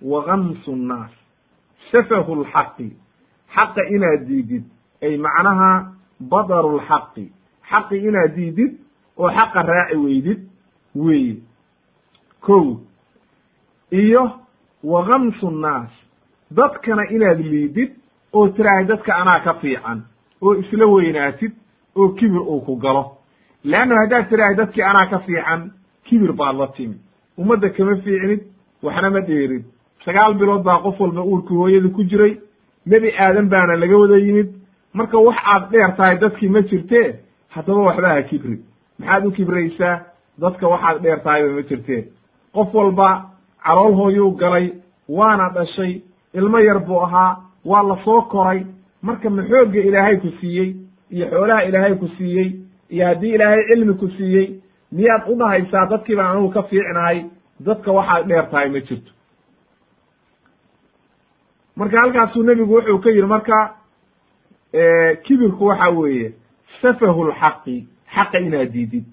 wa gamsu nnaas safahu lxaqi xaqa inaad diidid ay macnaha badaru lxaqi xaqi inaad diidid oo xaqa raaci weydid weeye kow iyo wa gamsu nnaas dadkana inaad liidid oo tiraahid dadka anaa ka fiican oo isla weynaatid oo kibir uu ku galo leanno haddaad tiraahid dadkii anaa ka fiican kibir baad la timi ummadda kama fiicnid waxna ma dheerid sagaal bilood baa qof walba uurkii hooyada ku jiray. Nebi aadan baana laga wada yimid. Marka wax aad dheer tahay dadkii ma jirtee haddaba waxba ha kibri maxaad u kibraysaa? Dadka waxaad dheer tahayba ma jirtee qof walba calool hooyuu galay waana dhashay ilmo yar buu ahaa waa la soo koray. Marka ma xoogga ilaahay ku siiyey iyo xoolaha ilaahay ku siiyey iyo haddii ilaahay cilmi ku siiyey miyaad u dhahaysaa dadkii baan anugu ka fiicnahay? Dadka waxaad dheer tahay ma jirto marka halkaasuu nebigu wuxuu ka yidhi marka kibirku waxa weeye safahu lxaqi xaqa inaad diidid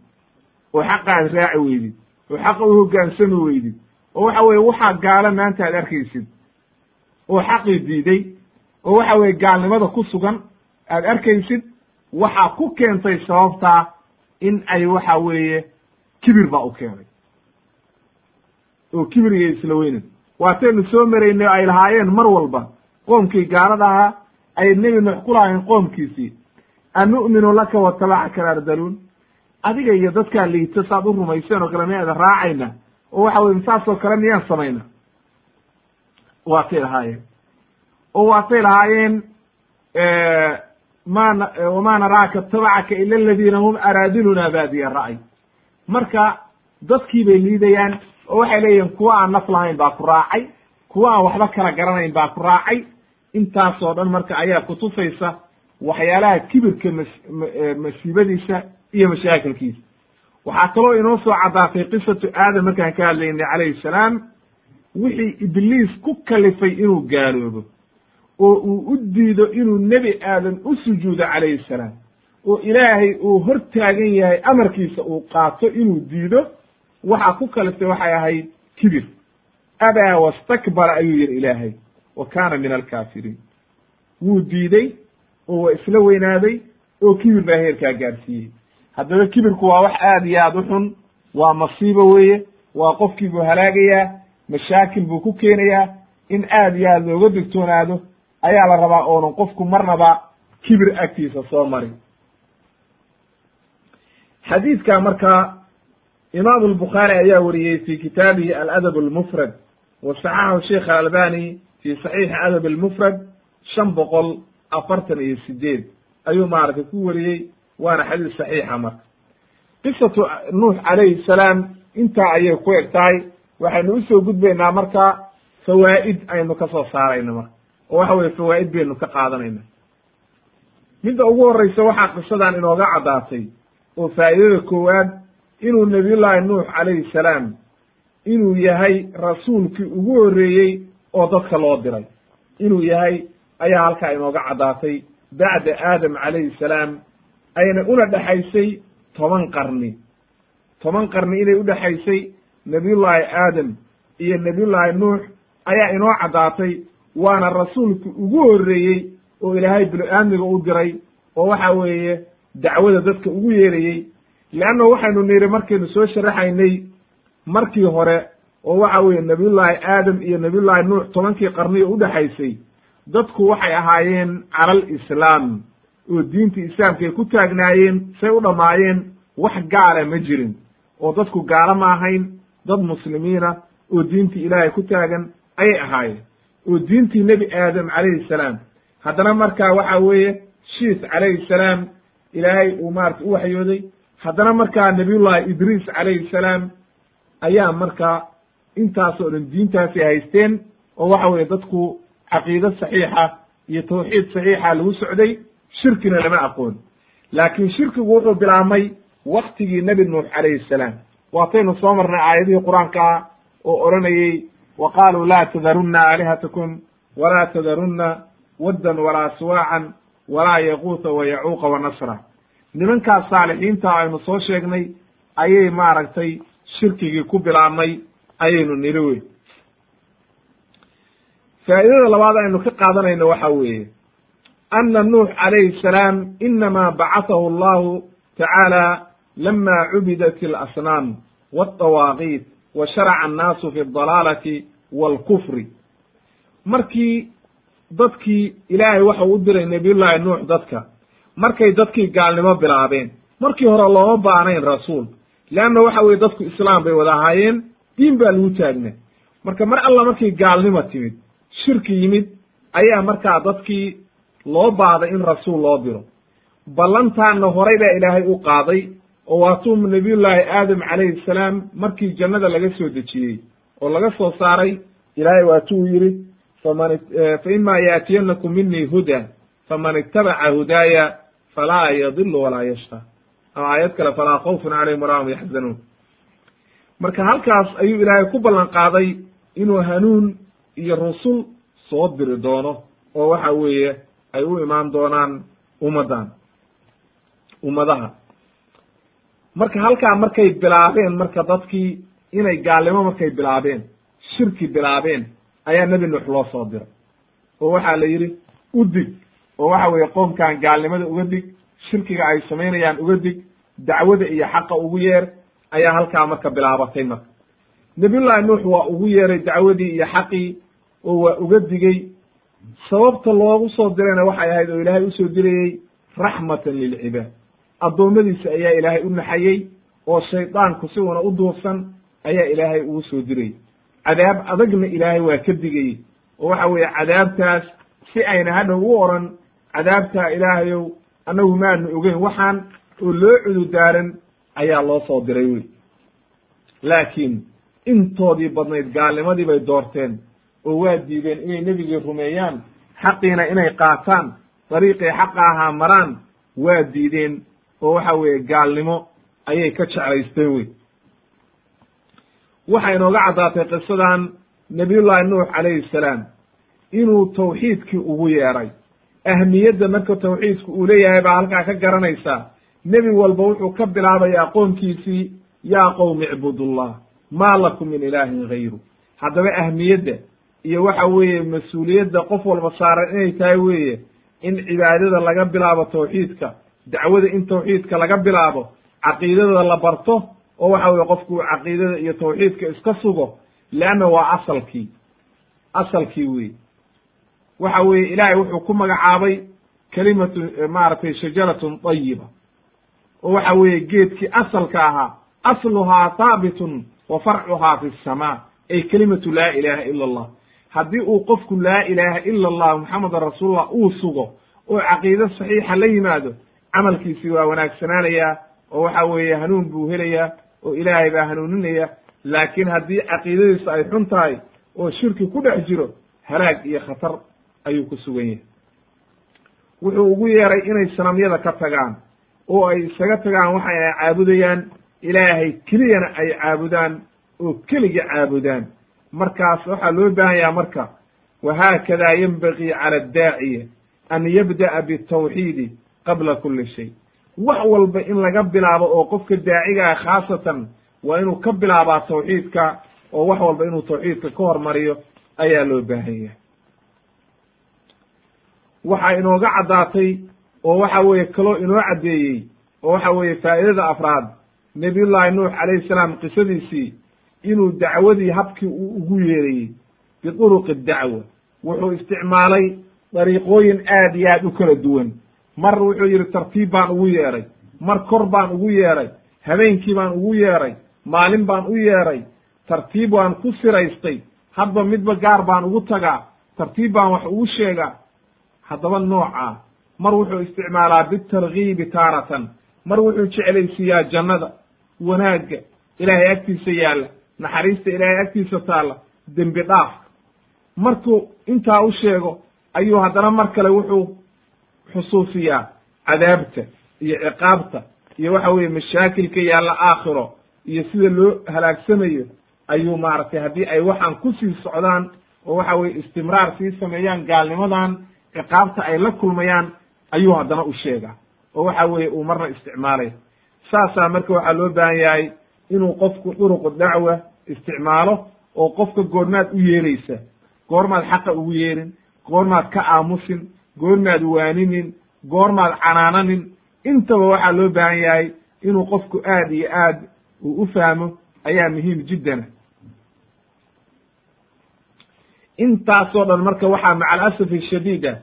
oo xaqa aad raaci weydid oo xaqa u hoggaansami weydid oo waxa weye waxaa gaalo maanta aad arkaysid oo xaqii diiday oo waxa weye gaalnimada ku sugan aad arkaysid waxaa ku keentay sababtaa in ay waxa weeye kibir baa u keenay. Oo kibir iyo isla weynan waataynu soo maraynay ay lahaayeen mar walba. Qoomkii gaalada ahaa ay nebi nuux ku lahaayeen qoomkiisii. Anu'minu laka watabacaka alardaluun adiga iyo dadkaa liito saad u rumayseen oo kale miyaada raacayna? Oo waxa weye saasoo kale miyaan samayna? Waatay lahaayeen. Oo waatay lahaayeen ma wama naraaka tabacaka ila aladiina hum araadiluna baadiya ra'y marka dadkii bay liidayaan oo waxay leeyihiin kuwa aan naf lahayn baa ku raacay kuwa aan waxba kala garanayn baa ku raacay. Intaasoo dhan marka ayaa kutusaysa waxyaalaha kibirka mas masiibadiisa iyo mashaakilkiisa. Waxaa kaloo inoo soo caddaatay qisatu aadam markaan ka hadlaynay calayhi salaam wixii ibliis ku kalifay inuu gaaloobo oo uu u diido inuu nebi aadam u sujuudo calayhi salaam oo ilaahay uu hor taagan yahay amarkiisa uu qaato inuu diido waxaa ku kaliftay waxay ahayd kibir. Abaa wastakbara ayuu yihi ilaahay wa kaana min alkaafiriin. Wuu diiday oo waa isla weynaaday oo kibir baa heerkaa gaarsiiyey haddaba kibirku waa wax aad iyo aad u xun waa masiibo weeye waa qofkii buu halaagayaa mashaakil buu ku keenayaa. In aad iyo aad looga digtoonaado ayaa la rabaa oonan qofku marnaba kibir agtiisa soo marin. Xadiidka marka imaamu albukhaari ayaa wariyey fi kitaabihi aladab almufrad wa saxaxahu sheikh alalbani fi saxiixi adab almufrad shan boqol afartan iyo sideed ayuu maaragtay ku wariyey waana xadiis saxiixa marka. Qisatu nuux calayhi salaam intaa ayay ku eg tahay waxaynu u soo gudbaynaa marka fawaa'id aynu ka soo saarayna marka. Oo waxa weye fawaa'id baynu ka qaadanayna. Midda ugu horreysa waxaa qisadan inooga caddaatay oo faa'idada koowaad inuu nabiyullaahi nuux calayhi salaam inuu yahay rasuulkii ugu horreeyey oo dadka loo diray. Inuu yahay ayaa halkaa inooga caddaatay bacda aadam calayhi salaam ayna una dhexaysay toban qarni. Toban qarni inay udhexaysay nebiyullaahi aadam iyo nebiyullaahi nuux ayaa inoo caddaatay waana rasuulkii ugu horreeyey oo ilaahay binu-aadmiga u diray oo waxa weeye dacwada dadka ugu yeerayey leanna waxaynu niri markaynu soo sharaxaynay markii hore oo waxa weeye nebiyullaahi aadam iyo nebiyullaahi nuux tobankii qarni oo udhexaysay dadku waxay ahaayeen calal islaam oo diintii islaamka ay ku taagnaayeen say u dhammaayeen wax gaala ma jirin oo dadku gaalo ma ahayn dad muslimiina oo diintii ilaahay ku taagan ayay ahaayeen oo diintii nebi aadam calayhi salaam haddana markaa waxa weeye shiis calayhi salaam ilaahay uu maarata u waxyooday haddana markaa nabiyullahi idriis calayhi salaam ayaa markaa intaasoo dhan diintaasi haysteen oo waxa weeye dadku caqiide saxiixa iyo tawxiid saxiixa lagu socday shirkina lama aqoon. Laakiin shirkigu wuxuu bilaabmay waktigii nebi nuux calayhi salaam. Waataynu soo marnay aayadihii qur'aanka ah oo odhanayey wa qaaluu laa tadarunna aalihatakum walaa tadarunna waddan walaa suwaacan walaa yaquuta wa yacuuqa wa nasra nimankaas saalixiinta aynu soo sheegnay ayay maaragtay shirkigii ku bilaabmay ayaynu niri wey faa'idada labaad aynu ka qaadanayno waxa weeye ana nuux calayhi salaam inama bacatahu allahu tacaala lama cubidat alasnaam walطawaaqiit wa sharaca annaasu fi aldalaalati waalkufri markii dadkii ilaahay waxau u diray nebiyullaahi nuux dadka markay dadkii gaalnimo bilaabeen. Markii hore looma baanayn rasuul. Leanna waxa weye dadku islaam bay wada ahaayeen. Diin baa lagu taagnaa marka mar alla markii gaalnimo timid shirki yimid ayaa markaa dadkii loo baaday in rasuul loo diro ballantaana horay baa ilaahay u qaaday oo waatuu nabiyullaahi aadam calayhi salaam markii jannada laga soo dejiyey oo laga soo saaray. Ilaahay waatuu yidhi faman fa ima yaatiyanakum minii huda faman itabaca hudaaya falaa yadilu walaa yashqa ama aayad kale falaa khawfun calayhim walaa hum yaxzanuun marka halkaas ayuu ilaahay ku ballan qaaday inuu hanuun iyo rusul soo diri doono oo waxa weeye ay u imaan doonaan ummaddan ummadaha marka halkaa markay bilaabeen marka dadkii inay gaalnimo markay bilaabeen shirki bilaabeen ayaa nebi nuux loo soo diray oo waxaa la yidhi u dig oo waxa weeye qoomkan gaalnimada uga dig shirkiga ay samaynayaan uga dig dacwada iyo xaqa ugu yeer ayaa halkaa marka bilaabatay marka. Nabiyullaahi nuux waa ugu yeeray dacwadii iyo xaqii oo waa uga digey sababta loogu soo dirayna waxay ahayd oo ilaahay u soo dirayey raxmatan lilcibaad addoommadiisa ayaa ilaahay u naxayey oo shaydaanku si una u duufsan ayaa ilaahay ugu soo dirayey cadaab adagna ilaahay waa ka digayey oo waxa weeye cadaabtaas si ayna hadhow u oran cadaabtaa ilaahayow annagu maanu ogeyn waxaan oo loo cududaaran ayaa loo soo diray wey. Laakiin intoodii badnayd gaalnimadii bay doorteen oo waa diideen inay nebigii rumeeyaan xaqiina inay qaataan dariiqii xaqa ahaa maraan waa diideen oo waxa weeye gaalnimo ayay ka jeclaysteen wey. Waxay inooga caddaatay qisadan nabiyullaahi nuux calayhi salaam inuu tawxiidkii ugu yeeray ahmiyadda marka tawxiidku uu leeyahay baa halkaa ka garanaysaa nebi walba wuxuu ka bilaabayaa qoonkiisii yaa qowmi icbudullah maa lakum min ilaahin gayru haddaba ahmiyadda iyo waxa weeye mas'uuliyadda qof walba saaran inay tahay weeye in cibaadada laga bilaabo tawxiidka dacwada in tawxiidka laga bilaabo caqiidada la barto oo waxa weye qofku caqiidada iyo tawxiidka iska sugo leanna waa asalkii asalkii wey waxa weeye ilaahay wuxuu ku magacaabay kelimatu maaragtay shajaratun tayiba oo waxa weeye geedkii asalka ahaa asluhaa haabitun wa farcuhaa fi samaa ay kelimatu laa ilaaha ila allah. Haddii uu qofku laa ilaaha ila allah muxamedan rasuulullah uu sugo oo caqiide saxiixa la yimaado camalkiisii waa wanaagsanaanayaa oo waxa weeye hanuun buu helayaa oo ilaahay baa hanuuninaya laakiin haddii caqiidadiisu ay xun tahay oo shirki ku dhex jiro halaag iyo khatar ayuu ku sugan yahay. Wuxuu ugu yeeray inay sanamyada ka tagaan oo ay isaga tagaan waxa ay caabudayaan ilaahay keliyana ay caabudaan oo keliga caabudaan. Markaas waxaa loo baahanyaa marka wahaakada yenbagii cala addaaciya an yabda'a bitawxiidi qabla kuli shay. Wax walba in laga bilaabo oo qofka daacigaa khaasatan waa inuu ka bilaabaa tawxiidka oo wax walba inuu tawxiidka ka hormariyo ayaa loo baahan yahay waxaa inooga caddaatay oo waxa weeye kaloo inoo caddeeyey oo waxa weeye faa'idada afraad nabiyullaahi nuux calayhi salaam qisadiisii inuu dacwadii habkii uu ugu yeerayey biduruqi dacwa. Wuxuu isticmaalay dariiqooyin aad iyo aad u kala duwan. Mar wuxuu yidhi tartiib baan ugu yeeray mar kor baan ugu yeeray habeenkii baan ugu yeeray maalin baan u yeeray tartiib baan ku siraystay. Hadba midba gaar baan ugu tagaa. Tartiib baan wax ugu sheegaa haddaba noocaa mar wuxuu isticmaalaa bitargiibi taaratan. Mar wuxuu jeclaysiiyaa jannada wanaagga ilaahay agtiisa yaalla naxariista ilaahay agtiisa taalla dembi dhaaf. Markuu intaa u sheego ayuu haddana mar kale wuxuu xusuusiyaa cadaabta iyo ciqaabta iyo waxa weeye mashaakilka yaalla aakhiro iyo sida loo halaagsamayo ayuu maaragtay haddii ay waxaan ku sii socdaan oo waxa weye istimraar sii sameeyaan gaalnimadan ciqaabta ay la kulmayaan ayuu haddana u sheegaa oo waxa weeye uu marna isticmaalaya saasaa marka waxaa loo baahan yahay inuu qofku duruqu dacwa isticmaalo oo qofka goormaad u yeeraysa goormaad xaqa ugu yeerin goormaad ka aamusin goormaad waaninin goormaad canaananin. intaba waxaa loo baahan yahay inuu qofku aad iyo aad uu u fahmo ayaa muhiim jiddana intaasoo dhan marka waxaa maca alasafi shadiid ah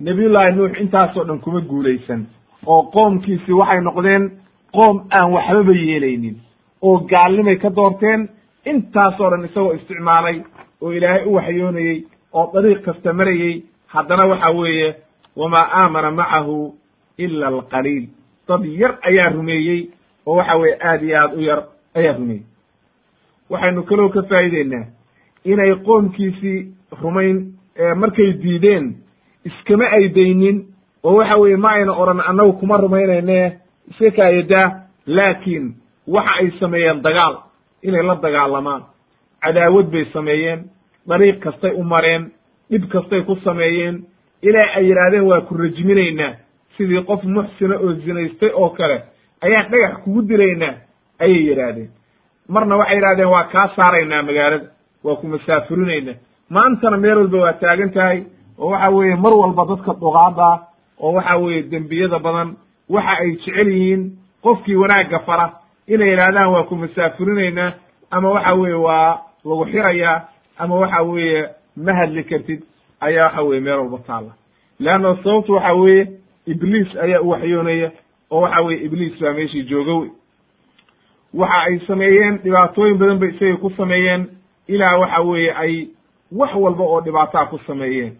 nabiyullaahi nuux intaasoo dhan kuma guulaysan oo qoomkiisi waxay noqdeen qoom aan waxbaba yeelaynin oo gaalnimay ka doorteen intaasoo dhan isagoo isticmaalay oo ilaahay u waxyoonayey oo dariiq kasta marayey haddana waxa weeye wamaa aamana macahu ila alqaliil. Dad yar ayaa rumeeyey oo waxa weeye aad iyo aad u yar ayaa rumeeyey. Waxaynu kaloo ka faa'ideynaa inay qoomkiisii rumayn markay diideen iskama aydaynin oo waxa weeye ma ayna odhan annagu kuma rumaynayne iska kaayadaa laakiin waxa ay sameeyeen dagaal inay la dagaalamaan. Cadaawad bay sameeyeen dariiq kastay u mareen dhib kastay ku sameeyeen ilaa ay yidhaahdeen waa ku rajminaynaa. Sidii qof muxsina oo zinaystay oo kale ayaan dhagax kugu dilaynaa ayay yidhaahdeen. Marna waxay yidhahdeen waa kaa saaraynaa magaalada waa ku masaafurinaynaa maantana meel walba waa taagan tahay oo waxa weeye mar walba dadka dhuqaada oo waxa weeye dembiyada badan waxa ay jecel yihiin qofkii wanaagga fara. Inay yidhahdaan waa ku masaafurinaynaa ama waxa weeye waa lagu xirayaa ama waxa weeye ma hadli kartid ayaa waxa weye meel walba taalla. Leanna sababtu waxa weeye ibliis ayaa u waxyoonaya oo waxa weye ibliis baa meeshii jooga wey. Waxa ay sameeyeen dhibaatooyin badan bay isagay ku sameeyeen ilaa waxa weeye ay wax walba oo dhibaataa ku sameeyeen.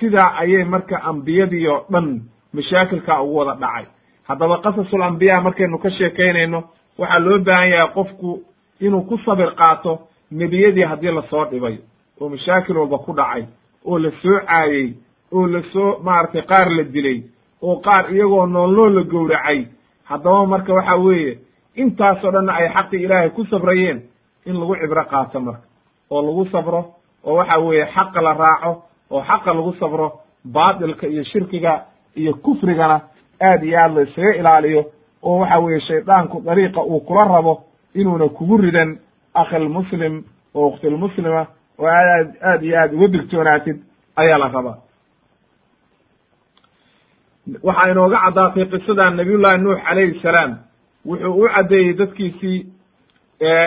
Sidaa ayay marka ambiyadii oo dhan mashaakilkaa ugu wada dhacay. Haddaba qasasul ambiya markaynu ka sheekaynayno waxaa loo baahan yahay qofku inuu ku sabir qaato nebiyadii haddii la soo dhibay oo mashaakil walba ku dhacay oo la soo caayey oo la soo maaragtay qaar la dilay oo qaar iyagoo nool nool la gowracay. Haddaba marka waxa weeye intaasoo dhanna ay xaqii ilaahay ku sabrayeen in lagu cibro qaato marka oo lagu sabro oo waxa weeye xaqa la raaco oo xaqa lagu sabro baatilka iyo shirkiga iyo kufrigana aad iyo aad la isaga ilaaliyo oo waxa weeye shaydaanku dariiqa uu kula rabo inuuna kugu ridan akhilmuslim oo ukhtilmuslima oo aad aad iyo aad uga digtoonaatid ayaa la rabaa. Waxaa inooga caddaatay qisadan nabiyullahi nuux calayhi salaam. Wuxuu u caddeeyey dadkiisii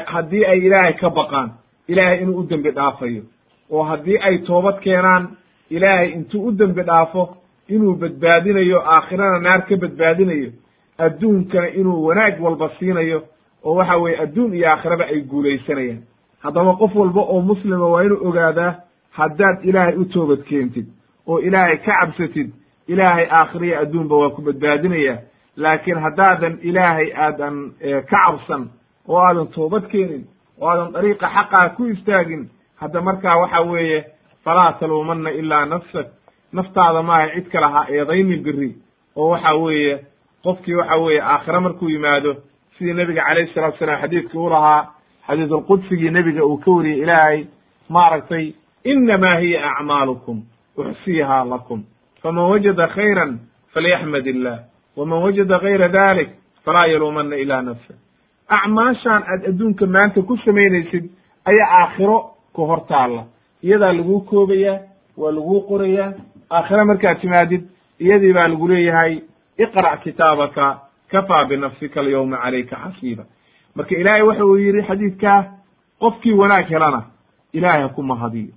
haddii ay ilaahay ka baqaan ilaahay inuu u dembi dhaafayo oo haddii ay toobad keenaan ilaahay intuu u dembi dhaafo inuu badbaadinayo aakhirana naar ka badbaadinayo adduunkana inuu wanaag walba siinayo oo waxa weeye adduun iyo aakhiraba ay guulaysanayaan. Haddaba qof walba oo muslima waa inuu ogaadaa haddaad ilaahay u toobad keentid oo ilaahay ka cabsatid ilaahay aakhiriya adduunba waa ku badbaadinaya laakiin haddaadan ilaahay aadan ka cabsan oo aadan toobad keenin oo aadan dariiqa xaqaa ku istaagin hadda markaa waxa weeye falaa taluumanna ilaa nafsak. Naftaada maaha cid kale ha eedaynin biri oo waxa weeye qofkii waxa weeye aakhire markuu yimaado sidii nebiga calayhi salatu salaam xadiidkii u lahaa xadiisulqudsigii nebiga uu ka wariyey ilaahay maaragtay inamaa hiya acmaalukum uxsiihaa lakum. Faman wajada khayran falyaxmad illah waman wajada gayra dalik falaa yaluumanna ilaa nafsa acmaashaan aad adduunka maanta ku samaynaysid ayaa aakhiro ku hor taalla. Iyadaa laguu koobayaa waa laguu qorayaa aakhire markaad timaadid iyadii baa lagu leeyahay iqra' kitaabaka kafaa binafsika alyawma calayka xasiiba. Marka ilaahay waxa uu yidhi xadiidkaa qofkii wanaag helana ilaahay ha ku mahadiyo.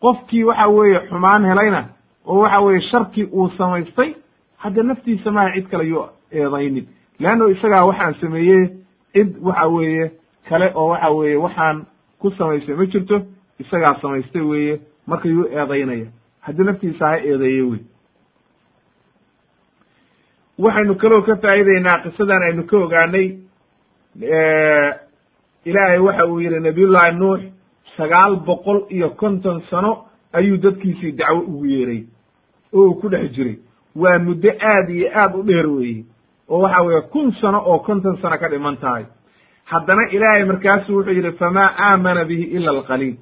Qofkii waxa weeye xumaan helayna oo waxa weeye sharkii uu samaystay hadda naftiisa maaha cid kale yuu eedaynin leanno isagaa waxaan sameeyey cid waxa weeye kale oo waxa weeye waxaan ku samaystay ma jirto? Isagaa samaystay weeye. Marka yuu eedaynaya. Haddii naftiisa ha eedeeye wey waxaynu kaloo ka faa'iideynaa qisadan aynu ka ogaanay ilaahay waxa uu yihi nabiyullahi nuux sagaal boqol iyo konton sano ayuu dadkiisii dacwo ugu yeeray oo uu ku dhex jiray. Waa muddo aad iyo aad u dheer weeye oo waxa weeye kun sano oo konton sano ka dhiman tahay haddana ilaahay markaasu wuxuu yidhi famaa aamana bihi ila alqaliil.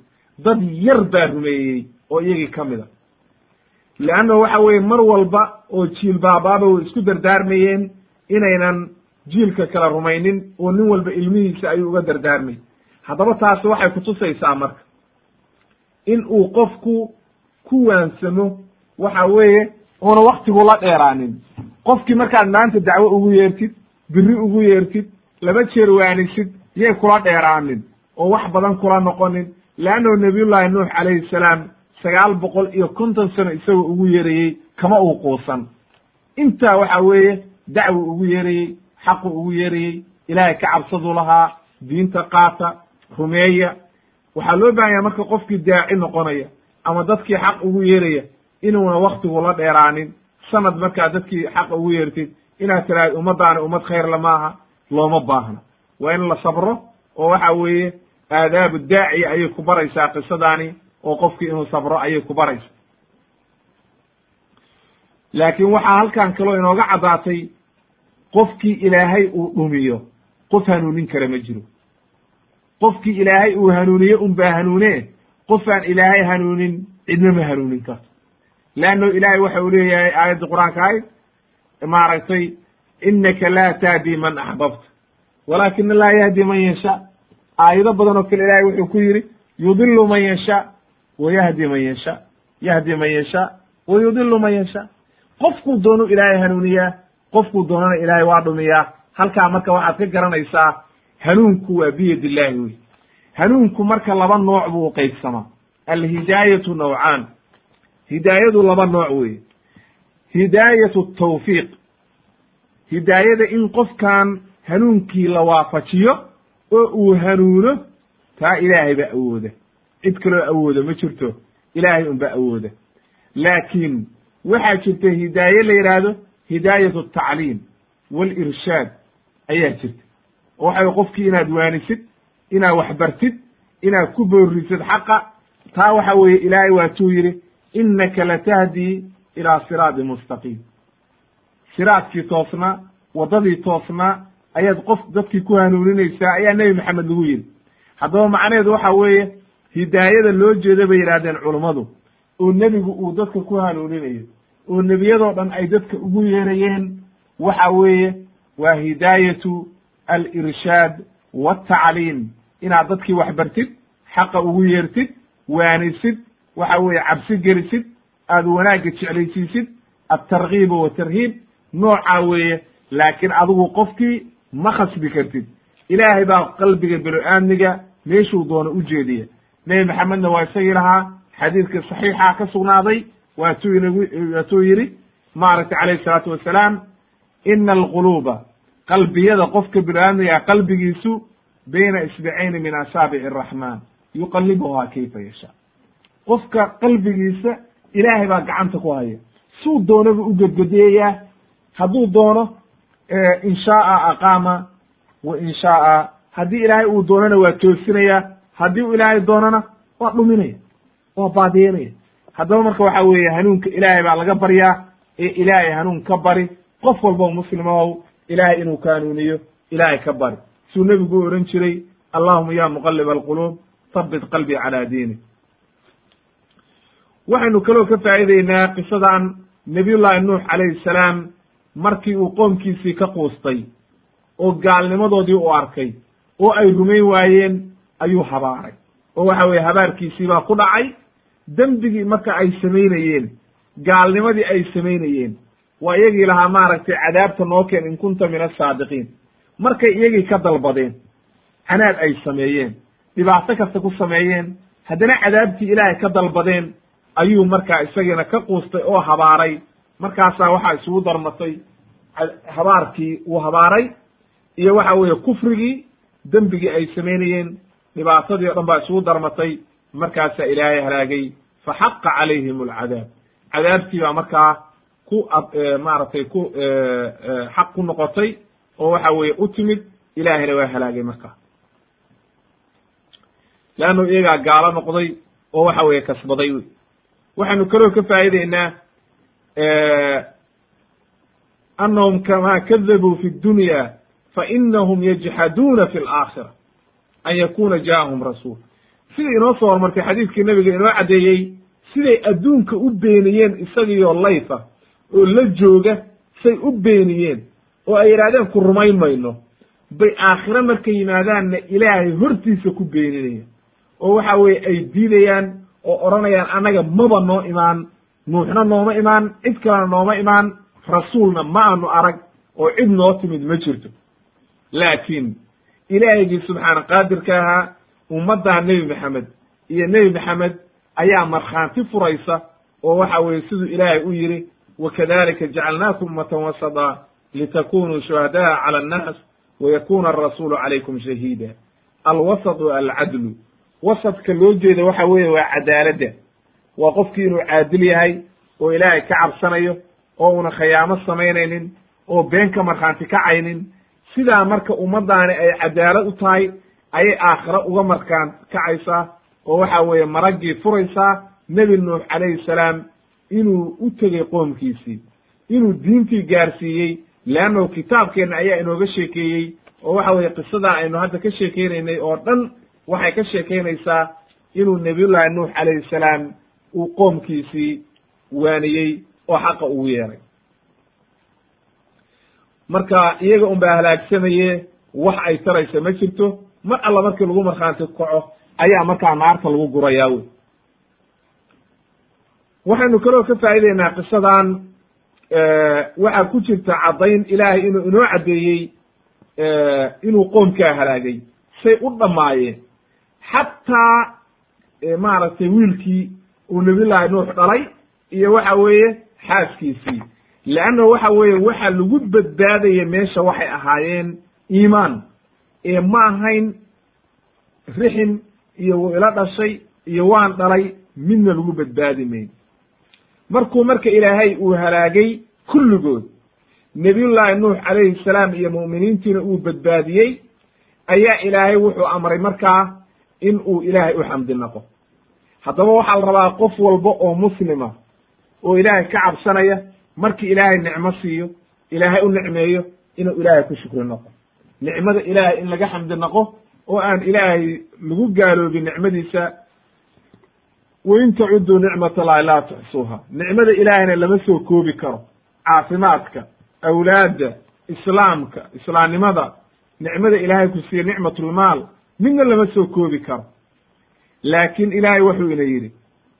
Dad yar baa rumeeyey oo iyagii ka mid a. Leanna waxa weeye mar walba oo jiil baabaaba way isku dardaarmayeen inaynan jiilka kala rumaynin oo nin walba ilmihiisa ayuu uga dardaarmay. Haddaba taasi waxay kutusaysaa marka in uu qofku ku waansamo waxa weeye uuna waktigu la dheeraanin. Qofkii markaad maanta dacwo ugu yeertid biri ugu yeertid laba jeer waanisid yay kula dheeraanin oo wax badan kula noqonin. Leannahu nabiyullahi nuux calayhi salaam sagaal boqol iyo konton sano isagoo ugu yeerayey kama uu quusan. Intaa waxa weeye dacwo ugu yeerayey xaqu ugu yeerayey ilaahay ka cabsaduu lahaa diinta qaata rumeeya. Waxaa loo baahanya marka qofkii daaci noqonaya ama dadkii xaq ugu yeeraya inuuna waktigu la dheeraanin. Sanad markaa dadkii xaq ugu yeertid inaad tiraahid ummaddaani ummad khayrla maaha looma baahno waa in la sabro oo waxa weeye aadaabu daaciya ayay ku baraysaa qisadaani oo qofkii inuu sabro ayay ku baraysa laakiin waxaa halkan kaloo inooga caddaatay qofkii ilaahay uu dhumiyo qof hanuunin kara ma jiro. Qofkii ilaahay uu hanuuniye un baa hanuune qofaan ilaahay hanuunin cidna ma hanuunin karto. Leanno ilaahay waxa uu leeyahay aayadda qur'aanka ahayd maaragtay inaka laa tahdi man axbabta walaakina laa yahdi man yasha aayado badan oo kale ilahay wuxuu ku yidhi yudilu man yasha wa yahdi man yasha yahdi man yasha wa yudilu man yasha qofkuu doonu ilaahay hanuuniyaa qofkuu doonana ilaahay waa dhumiyaa halkaa marka waxaad ka garanaysaa hanuunku waa biyad illahi wey hanuunku marka laba nooc buu qaybsamaa alhidaayatu nawcaan hidaayadu laba nooc weye hidaayatu tawfiiq hidaayada in qofkan hanuunkii la waafajiyo oo uu hanuuno taa ilaahay baa awooda. Cid kaloo awooda ma jirto. Ilaahay unbaa awooda. Laakiin waxaa jirta hidaaye la yidhaahdo hidaayatu atacliim walirshaad ayaa jirta. Oo waxa qofkii inaad waanisid inaad waxbartid inaad ku boorisid xaqa taa waxa weeye ilaahay waatuu yidhi innaka latahdii ilaa siraadi mustaqiim siraadkii toosnaa waddadii toosnaa ayaad qof dadkii ku hanuuninaysaa ayaa nebi maxamed lagu yidhi. Haddaba macnaheedu waxa weeye hidaayada loo jeeda bay yidhahdeen culummadu oo nebigu uu dadka ku hanuuninayo oo nebiyadoo dhan ay dadka ugu yeerayeen waxa weeye waa hidaayatu alirshaad waltacliim inaad dadkii wax bartid xaqa ugu yeertid waanisid waxa weeye cabsi gelisid aada wanaagga jeclaysiisid altarkiiba watarhiib noocaa weeye laakiin adigu qofkii ma khasbi kartid. Ilaahay baa qalbiga belo-aadmiga meeshuu doono u jeediya nebi maxamedna waa isagii lahaa xadiidka saxiixa ka sugnaaday waatuu ingu waatuu yidhi maaragtay calayhi salaatu wasalaam ina alquluuba qalbiyada qofka belo-aadmiga qalbigiisu bayna isbicayni min asaabici araxmaan yuqalibuhaa kayfa yashaa. Qofka qalbigiisa ilaahay baa gacanta ku haya. Suu doonaba u gedgedeeyaa hadduu doono in shaaa aqaama wa in shaaa haddii ilaahay uu doonana waa toosinayaa haddii u ilaahay doonana waa dhuminaya waa baadiyenaya haddaba marka waxa weeye hanuunka ilaahay baa laga baryaa ee ilaahay hanuun ka bari qof walbo muslimow ilaahay inuu ka hanuuniyo ilaahay ka bari. Suu nebigu u jiray allahuma ya muqalib alquluub habit qalbii calaa diini waxaynu kaloo ka faa'iideynaa qisadan nabiyullahi nuux calayhi salaam markii uu qoomkiisii ka quustay oo gaalnimadoodii u arkay oo ay rumayn waayeen ayuu habaaray. Oo waxa weye habaarkiisii baa ku dhacay. Dembigii marka ay samaynayeen gaalnimadii ay samaynayeen waa iyagii lahaa maaragtay cadaabta noo keen in kunta min asaadiqiin markay iyagii ka dalbadeen canaad ay sameeyeen dhibaato kasta ku sameeyeen haddana cadaabtii ilaahay ka dalbadeen ayuu markaa isagiina ka quustay oo habaaray markaasaa waxaa isugu darmatay habaarkii uu habaaray iyo waxa weeye kufrigii dembigii ay samaynayeen dhibaatadii o dhan baa isugu darmatay. Markaasaa ilaahay halaagay. Fa xaqa calayhim alcadaab. Cadaabtii baa markaa ku maaragtay ku xaq ku noqotay oo waxa weeye u timid. Ilaahayna waa halaagay markaa. Leannu iyagaa gaalo noqday oo waxa weeye kasbaday waxaynu kaloo ka faa'ideynaa annahum kamaa kadabuu fi dunya fainahum yajxaduuna fi alaakhira an yakuna ja'ahum rasuul siday inoo soo hormartay xadiidkii nabiga inoo caddeeyey siday adduunka u beeniyeen isagiyo layfa oo la jooga say u beeniyeen oo ay yidhahdeen ku rumayn mayno bay aakhiro markay yimaadaanna ilaahay hortiisa ku beeninayaan oo waxa weeye ay diidayaan oo odhanayaan annaga maba noo imaan nuuxna nooma imaan cid kalena nooma imaan rasuulna ma aanu arag oo cid noo timid ma jirto. Laakiin ilaahigii subxaana qaadirka ahaa ummaddaa nebi maxamed iyo nebi maxamed ayaa markhaanti furaysa oo waxa weeye siduu ilaahay u yidhi wakadalika jacalnaakum ummatan wasada litakunuu shuhada'a cala annaas wayakuna arasuulu calaykum shahiida. Alwasatu alcadlu wasadka loo jeeda waxa weeye waa cadaaladda waa qofkii inuu caadil yahay oo ilaahay ka cabsanayo oo una khayaamo samaynaynin oo been ka markhaanti kacaynin sidaa marka ummaddaani ay cadaalad u tahay ayay aakhiro uga markaan kacaysaa oo waxa weeye maraggii furaysaa nebi nuux calayhi salaam inuu u tegey qoomkiisii inuu diintii gaarsiiyey. Leannahu kitaabkeenna ayaa inooga sheekeeyey oo waxa weeye qisadaa aynu hadda ka sheekeynaynay oo dhan waxay ka sheekeynaysaa inuu nebiyullaahi nuux calayhi salaam uu qoomkiisii waaniyey oo xaqa ugu yeeray marka iyaga un baa halaagsamaye wax ay taraysa ma jirto mar alla markii lagu markhaanti kaco ayaa markaa naarta lagu gurayaa wey waxaynu kaloo ka faa'ideynaa qisadan waxaa ku jirta caddayn ilaahay inuu inoo caddeeyey inuu qoomkaa halaagay say u dhammaayeen. Xataa maaragtay wiilkii uu nabiyullaahi nuux dhalay iyo waxa weeye xaaskiisii. Leanna waxa weeye waxa lagu badbaadaya meesha waxay ahaayeen iimaan. Ee ma ahayn rixin iyo wuu ila dhashay iyo waan dhalay midna lagu badbaadi mayn. Markuu marka ilaahay uu halaagay kulligood nebiyullaahi nuux calayhi salaam iyo mu'miniintiina uu badbaadiyey ayaa ilaahay wuxuu amray markaa in uu ilaahay u xamdi naqo haddaba waxaa la rabaa qof walba oo muslima oo ilaahay ka cabsanaya markii ilaahay nicmo siiyo ilaahay u nicmeeyo inuu ilaahay ku shukri noqo. Nicmada ilaahay in laga xamdi naqo oo aan ilaahay lagu gaaloobin nicmadiisa wain tacudduu nicmat allahi laa tuxsuuha. Nicmada ilaahayna lama soo koobi karo. Caafimaadka awlaadda islaamka islaamnimada nicmada ilaahay ku siiye nicmatulmaal midna lama soo koobi karo laakin ilaahay wuxuu ina yidhi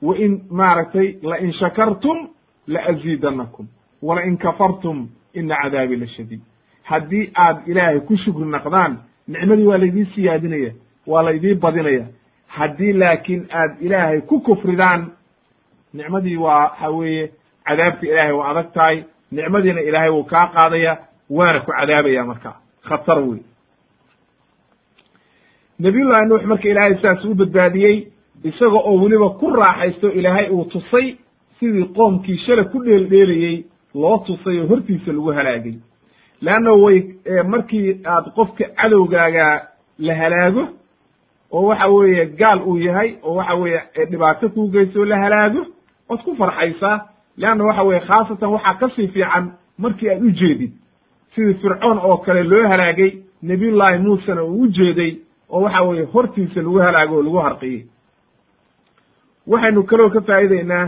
wain maaragtay lain shakartum laaziidanakum walain kafartum ina cadaabi la shadiid. Haddii aad ilaahay ku shukri naqdaan nicmadii waa laydii siyaadinaya waa laydii badinaya. Haddii laakiin aad ilaahay ku kufridaan nicmadii waa waxa weeye cadaabta ilaahay waa adag tahay nicmadiina ilaahay wuu kaa qaadaya waana ku cadaabaya marka khatar wey nabiyullahi nuux marka ilaahay sidaas u badbaadiyey isaga oo weliba ku raaxaysto ilaahay uu tusay sidii qoomkii shala ku dheeldheelayey loo tusay oo hortiisa lagu halaagay. Leanna way markii aad qofka cadowgaaga la halaago oo waxa weeye gaal uu yahay oo waxa weeye dhibaato kuu geyso la halaago waad ku farxaysaa. Leanna waxa weye khaasatan waxaa ka sii fiican markii aad u jeedid. Sidii fircoon oo kale loo halaagay nebiyullaahi muusena uu u jeeday oo waxa weeye hortiisa lagu halaago oo lagu harqiyey. Waxaynu kaloo ka faa'ideynaa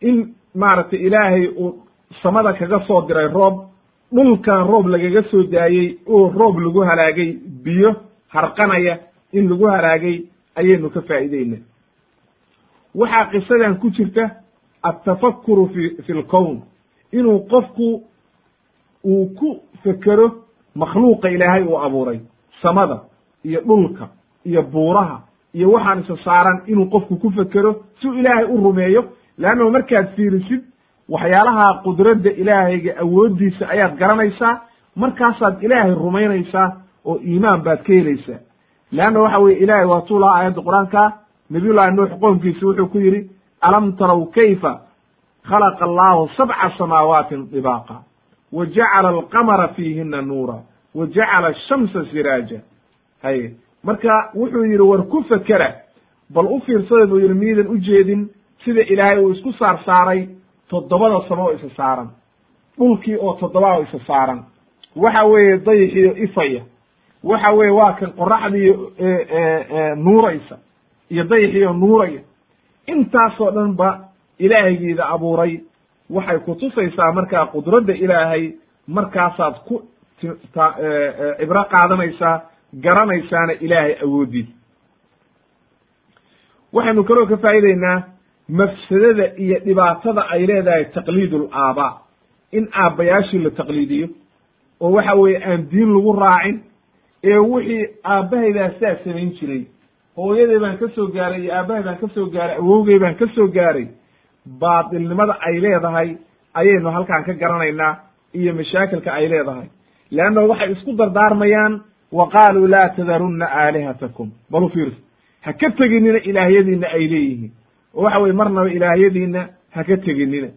in maaragtay ilaahay uu samada kaga soo diray roob dhulkan roob lagaga soo daayey oo roob lagu halaagay biyo harqanaya in lagu halaagay ayaynu ka faa'iideyna waxaa qisadan ku jirta altafakuru fi fi lkown inuu qofku uu ku fekero makhluuqa ilaahay uu abuuray. Samada iyo dhulka iyo buuraha iyo waxaan isa saaran inuu qofku ku fekero si uu ilaahay u rumeeyo. Leannahu markaad fiirisid waxyaalaha qudradda ilaahayga awooddiisa ayaad garanaysaa markaasaad ilaahay rumaynaysaa oo iimaan baad ka helaysaa. Leanna waxa weye ilahay waa tuu lahaa aayadda qur'aanka. Nabiyullahi nuux qoomkiisa wuxuu ku yidhi alam taraw kayfa khalaqa allahu sabca samaawaatin dibaaqa wa jacala alqamara fiihina nuura wa jacala ashamsa siraaja haye marka wuxuu yidhi war ku fekera bal u fiirsada buu yidhi miidan u jeedin sida ilaahay uu isku saar saaray toddobada samo oo isa saaran dhulkii oo toddobaa oo isa saaran waxa weeye dayixiyo ifaya waxa weeye waa kan qoraxdiiyo nuuraysa iyo dayixiyo nuuraya intaasoo dhan ba ilaahaygiida abuuray waxay kutusaysaa markaa qudradda ilaahay markaasaad ku cibro qaadanaysaa garanaysaana ilaahay awooddiisa waxaynu kaloo ka faa'ideynaa mafsadada iyo dhibaatada ay leedahay taqliid ulaabaa in aabbayaashii la taqliidiyo oo waxa weeye aan diin lagu raacin ee wixii aabbahaydaa sidaa samayn jiray. Hooyaday baan ka soo gaaray iyo aabbahay baan ka soo gaaray awowgay baan ka soo gaaray baatilnimada ay leedahay ayaynu halkaan ka garanaynaa iyo mashaakilka ay leedahay. Leanna waxay isku dardaarmayaan wa qaaluu laa tadarunna aalihatakum. Bal u fiirsa ha ka teginina ilaahyadiina ay leeyihiin. Oo waxa weye marnaba ilaahyadiina ha ka teginina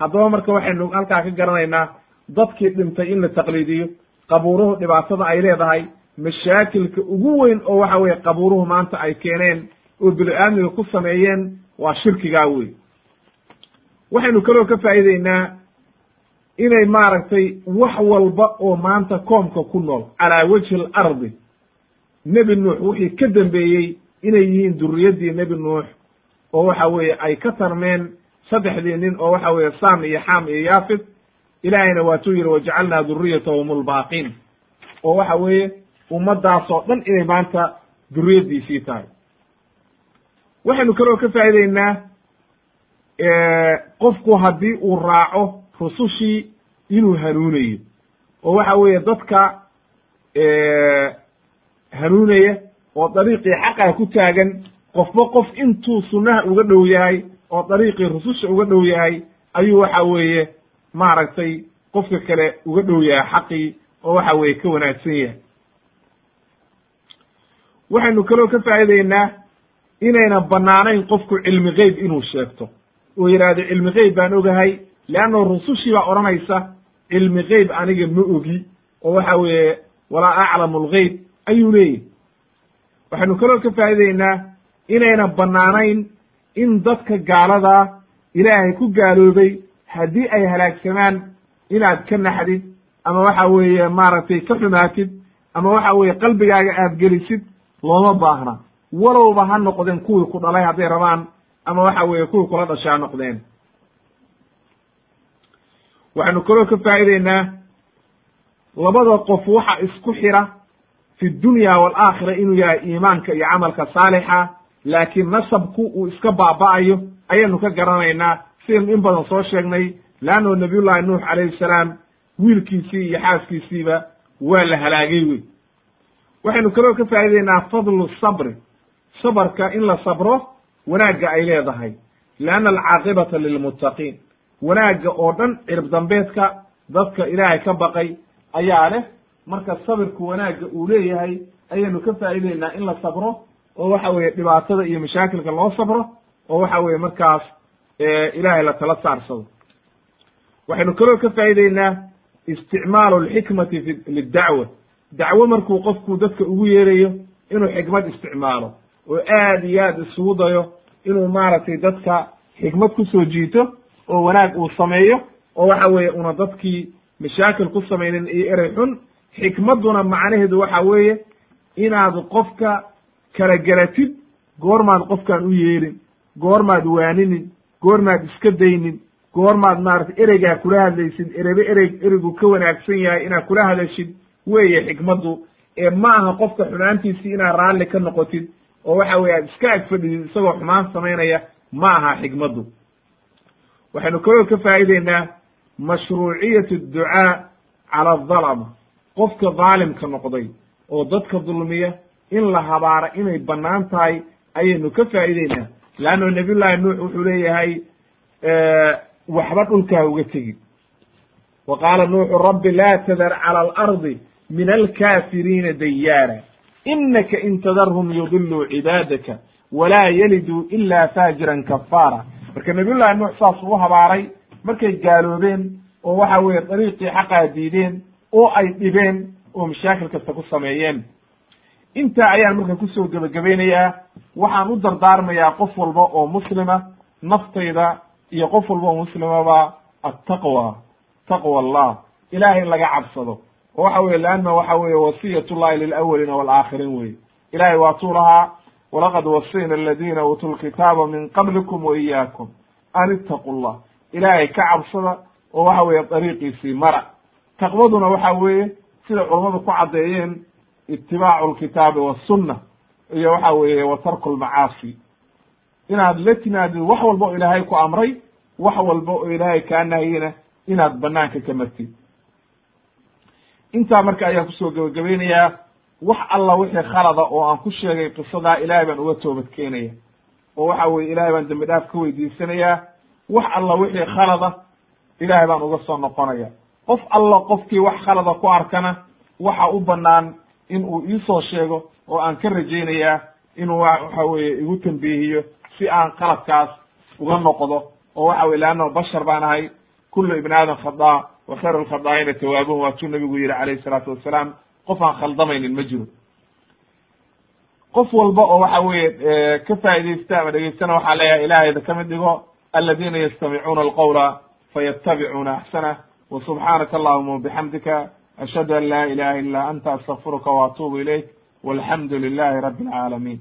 haddaba marka waxaynu halkaa ka garanaynaa dadkii dhintay in la taqliidiyo qabuuruhu dhibaatada ay leedahay mashaakilka ugu weyn oo waxa weye qabuuruhu maanta ay keeneen oo bini-aadmiga ku sameeyeen waa shirkigaa wey waxaynu kaloo ka faa'iideynaa inay maaragtay wax walba oo maanta koomka ku nool calaa wajhi alardi nebi nuux wixii ka dambeeyey inay yihiin duriyaddii nebi nuux oo waxa weeye ay ka tarmeen saddexdii nin oo waxa weeye sam iyo xam iyo yaafid ilaahayna waatuu yidhi wajacalnaa duriyatahum lbaaqiin oo waxa weeye ummaddaasoo dhan inay maanta duriyaddiisii tahay. Waxaynu kaloo ka faa'ideynaa qofku haddii uu raaco rusushii inuu hanuunayo. Oo waxa weeye dadka hanuunaya oo dariiqii xaqaa ku taagan qofba qof intuu sunnaha uga dhow yahay oo dariiqii rususha uga dhow yahay ayuu waxa weeye maaragtay qofka kale uga dhow yahay xaqii oo waxa weeye ka wanaagsan yahay. Waxaynu kaloo ka faa'ideynaa inayna bannaanayn qofku cilmi geyb inuu sheegto oo yidhaahdo cilmi geyb baan ogahay leanno rusushii baa odhanaysa cilmi geyb aniga ma ogi. Oo waxa weeye walaa aclamu algeyb ayuu leeyahy waxaynu kaloo ka faa'ideynaa inayna bannaanayn in dadka gaaladaa ilaahay ku gaaloobay haddii ay halaagsamaan inaad ka naxdid ama waxa weeye maaragtay ka xumaatid ama waxa weeye qalbigaaga aad gelisid looma baahna. Walowba ha noqdeen kuwii ku dhalay hadday rabaan ama waxa weeye kuwii kula dhashay ha noqdeen. Waxaynu kaloo ka faa'ideynaa labada qof waxa isku xira fi dunya waalaakhira inuu yahay iimaanka iyo camalka saalixa laakiin nasabku uu iska baaba'ayo ayaynu ka garanaynaa sidaynu in badan soo sheegnay leanno nabiyullahi nuux calayhi salaam wiilkiisii iyo xaaskiisiiba waa la halaagay wey waxaynu kaloo ka faa'ideynaa fadlu sabri sabarka in la sabro wanaagga ay leedahay. Leanna alcaaqibata lilmuttaqiin. Wanaagga oo dhan cirib dambeedka dadka ilaahay ka baqay ayaa leh. Marka sabirku wanaagga uu leeyahay ayaynu ka faa'ideynaa in la sabro oo waxa weeye dhibaatada iyo mashaakilka loo sabro oo waxa weeye markaas ilaahay la tala saarsado. Waxaynu kaloo ka faa'ideynaa isticmaalu alxikmati fi lidacwa dacwo markuu qofku dadka ugu yeerayo inuu xikmad isticmaalo oo aad iyo aad isugu dayo inuu maaragtay dadka xikmad ku soo jiito oo wanaag uu sameeyo oo waxa weeye una dadkii mashaakil ku samaynin iyo erey xun. Xikmadduna macnaheedu waxa weeye inaad qofka kala gelatid goormaad qofkaan u yeerin goormaad waaninin goormaad iska daynin goormaad maaragtay ereygaa kula hadlaysid erebe erey ereygu ka wanaagsan yahay inaad kula hadashid weeye xikmaddu ee ma aha qofka xumaantiisii inaad raalli ka noqotid oo waxa weye aad iska ag fadhidid isagoo xumaan samaynaya ma aha xikmaddu waxaynu kaloo ka faa'ideynaa mashruuciyat adducaa cala adalama. Qofka daalimka noqday oo dadka dulmiya in la habaara inay bannaan tahay ayaynu ka faa'ideynaa leanno nabiyullaahi nuux wuxuu leeyahay waxba dhulkaa uga tegin. Wa qaala nuuxu rabbi laa tadar cala alardi min alkaafiriina dayaara inaka in tadarhum yudiluu cibaadaka walaa yaliduu ila faajiran kafaara marka nabiyullahi nuux saas uu habaaray markay gaaloobeen oo waxa weeye dariiqii xaqaa diideen oo ay dhibeen oo mashaakil kasta ku sameeyeen intaa ayaan marka ku soo gebagabaynayaa waxaan u dardaarmayaa qof walba oo muslima naftayda iyo qof walba oo muslimaba attaqwa taqwa allah ilahay in laga cabsado oo waxa weye leanna waxa weeye wasiyat llahi lilawalina walaakhirin weye ilahay waatuu lahaa walaqad wasayna aladina uutuu lkitaaba min qablikum wa iyaakum an ittaqu llah ilaahay ka cabsada oo waxa weeye dariiqiisii mara. Taqwaduna waxa weeye sida culammadu ku caddeeyeen itibaacu lkitaabi wasunna iyo waxa weeye wa tarku lmacaasi inaad la timaadid wax walba oo ilaahay ku amray wax walba oo ilaahay kaa nahiyena inaad banaanka ka martid intaa marka ayaan ku soo gebagabaynayaa wax alla wixii khalada oo aan ku sheegay qisadaa ilaahay baan uga toobad keenaya. Oo waxa weye ilaahay baan dembi dhaaf ka weydiisanayaa wax alla wixii khalada ilaahay baan uga soo noqonaya. Qof alla qofkii wax khalada ku arkana waxa u banaan in uu iisoo sheego oo aan ka rajaynayaa inuu waxa weeye igu tambiihiyo si aan qaladkaas uga noqdo. Oo waxa weye leanna bashar baan ahay. Kullu ibni aadam khadaa wa khayru lkhadaa'ina tawaabuhum waatuu nabigu yihi calayhi salaatu wassalaam qof aan khaldamaynin ma jiro qof walba oo waxa weeye ka faa'idaysta ama dhegeystana waxaa leeyahay ilaahayda ka mid dhigo aladiina yastamicuuna alqawla fayattabicuuna axsanah wa subxaanaka allahuma wabixamdika ashhadu an laa ilaha illa anta astaqfiruka wa ilayk walxamdu lilahi rabbi alcaalamiin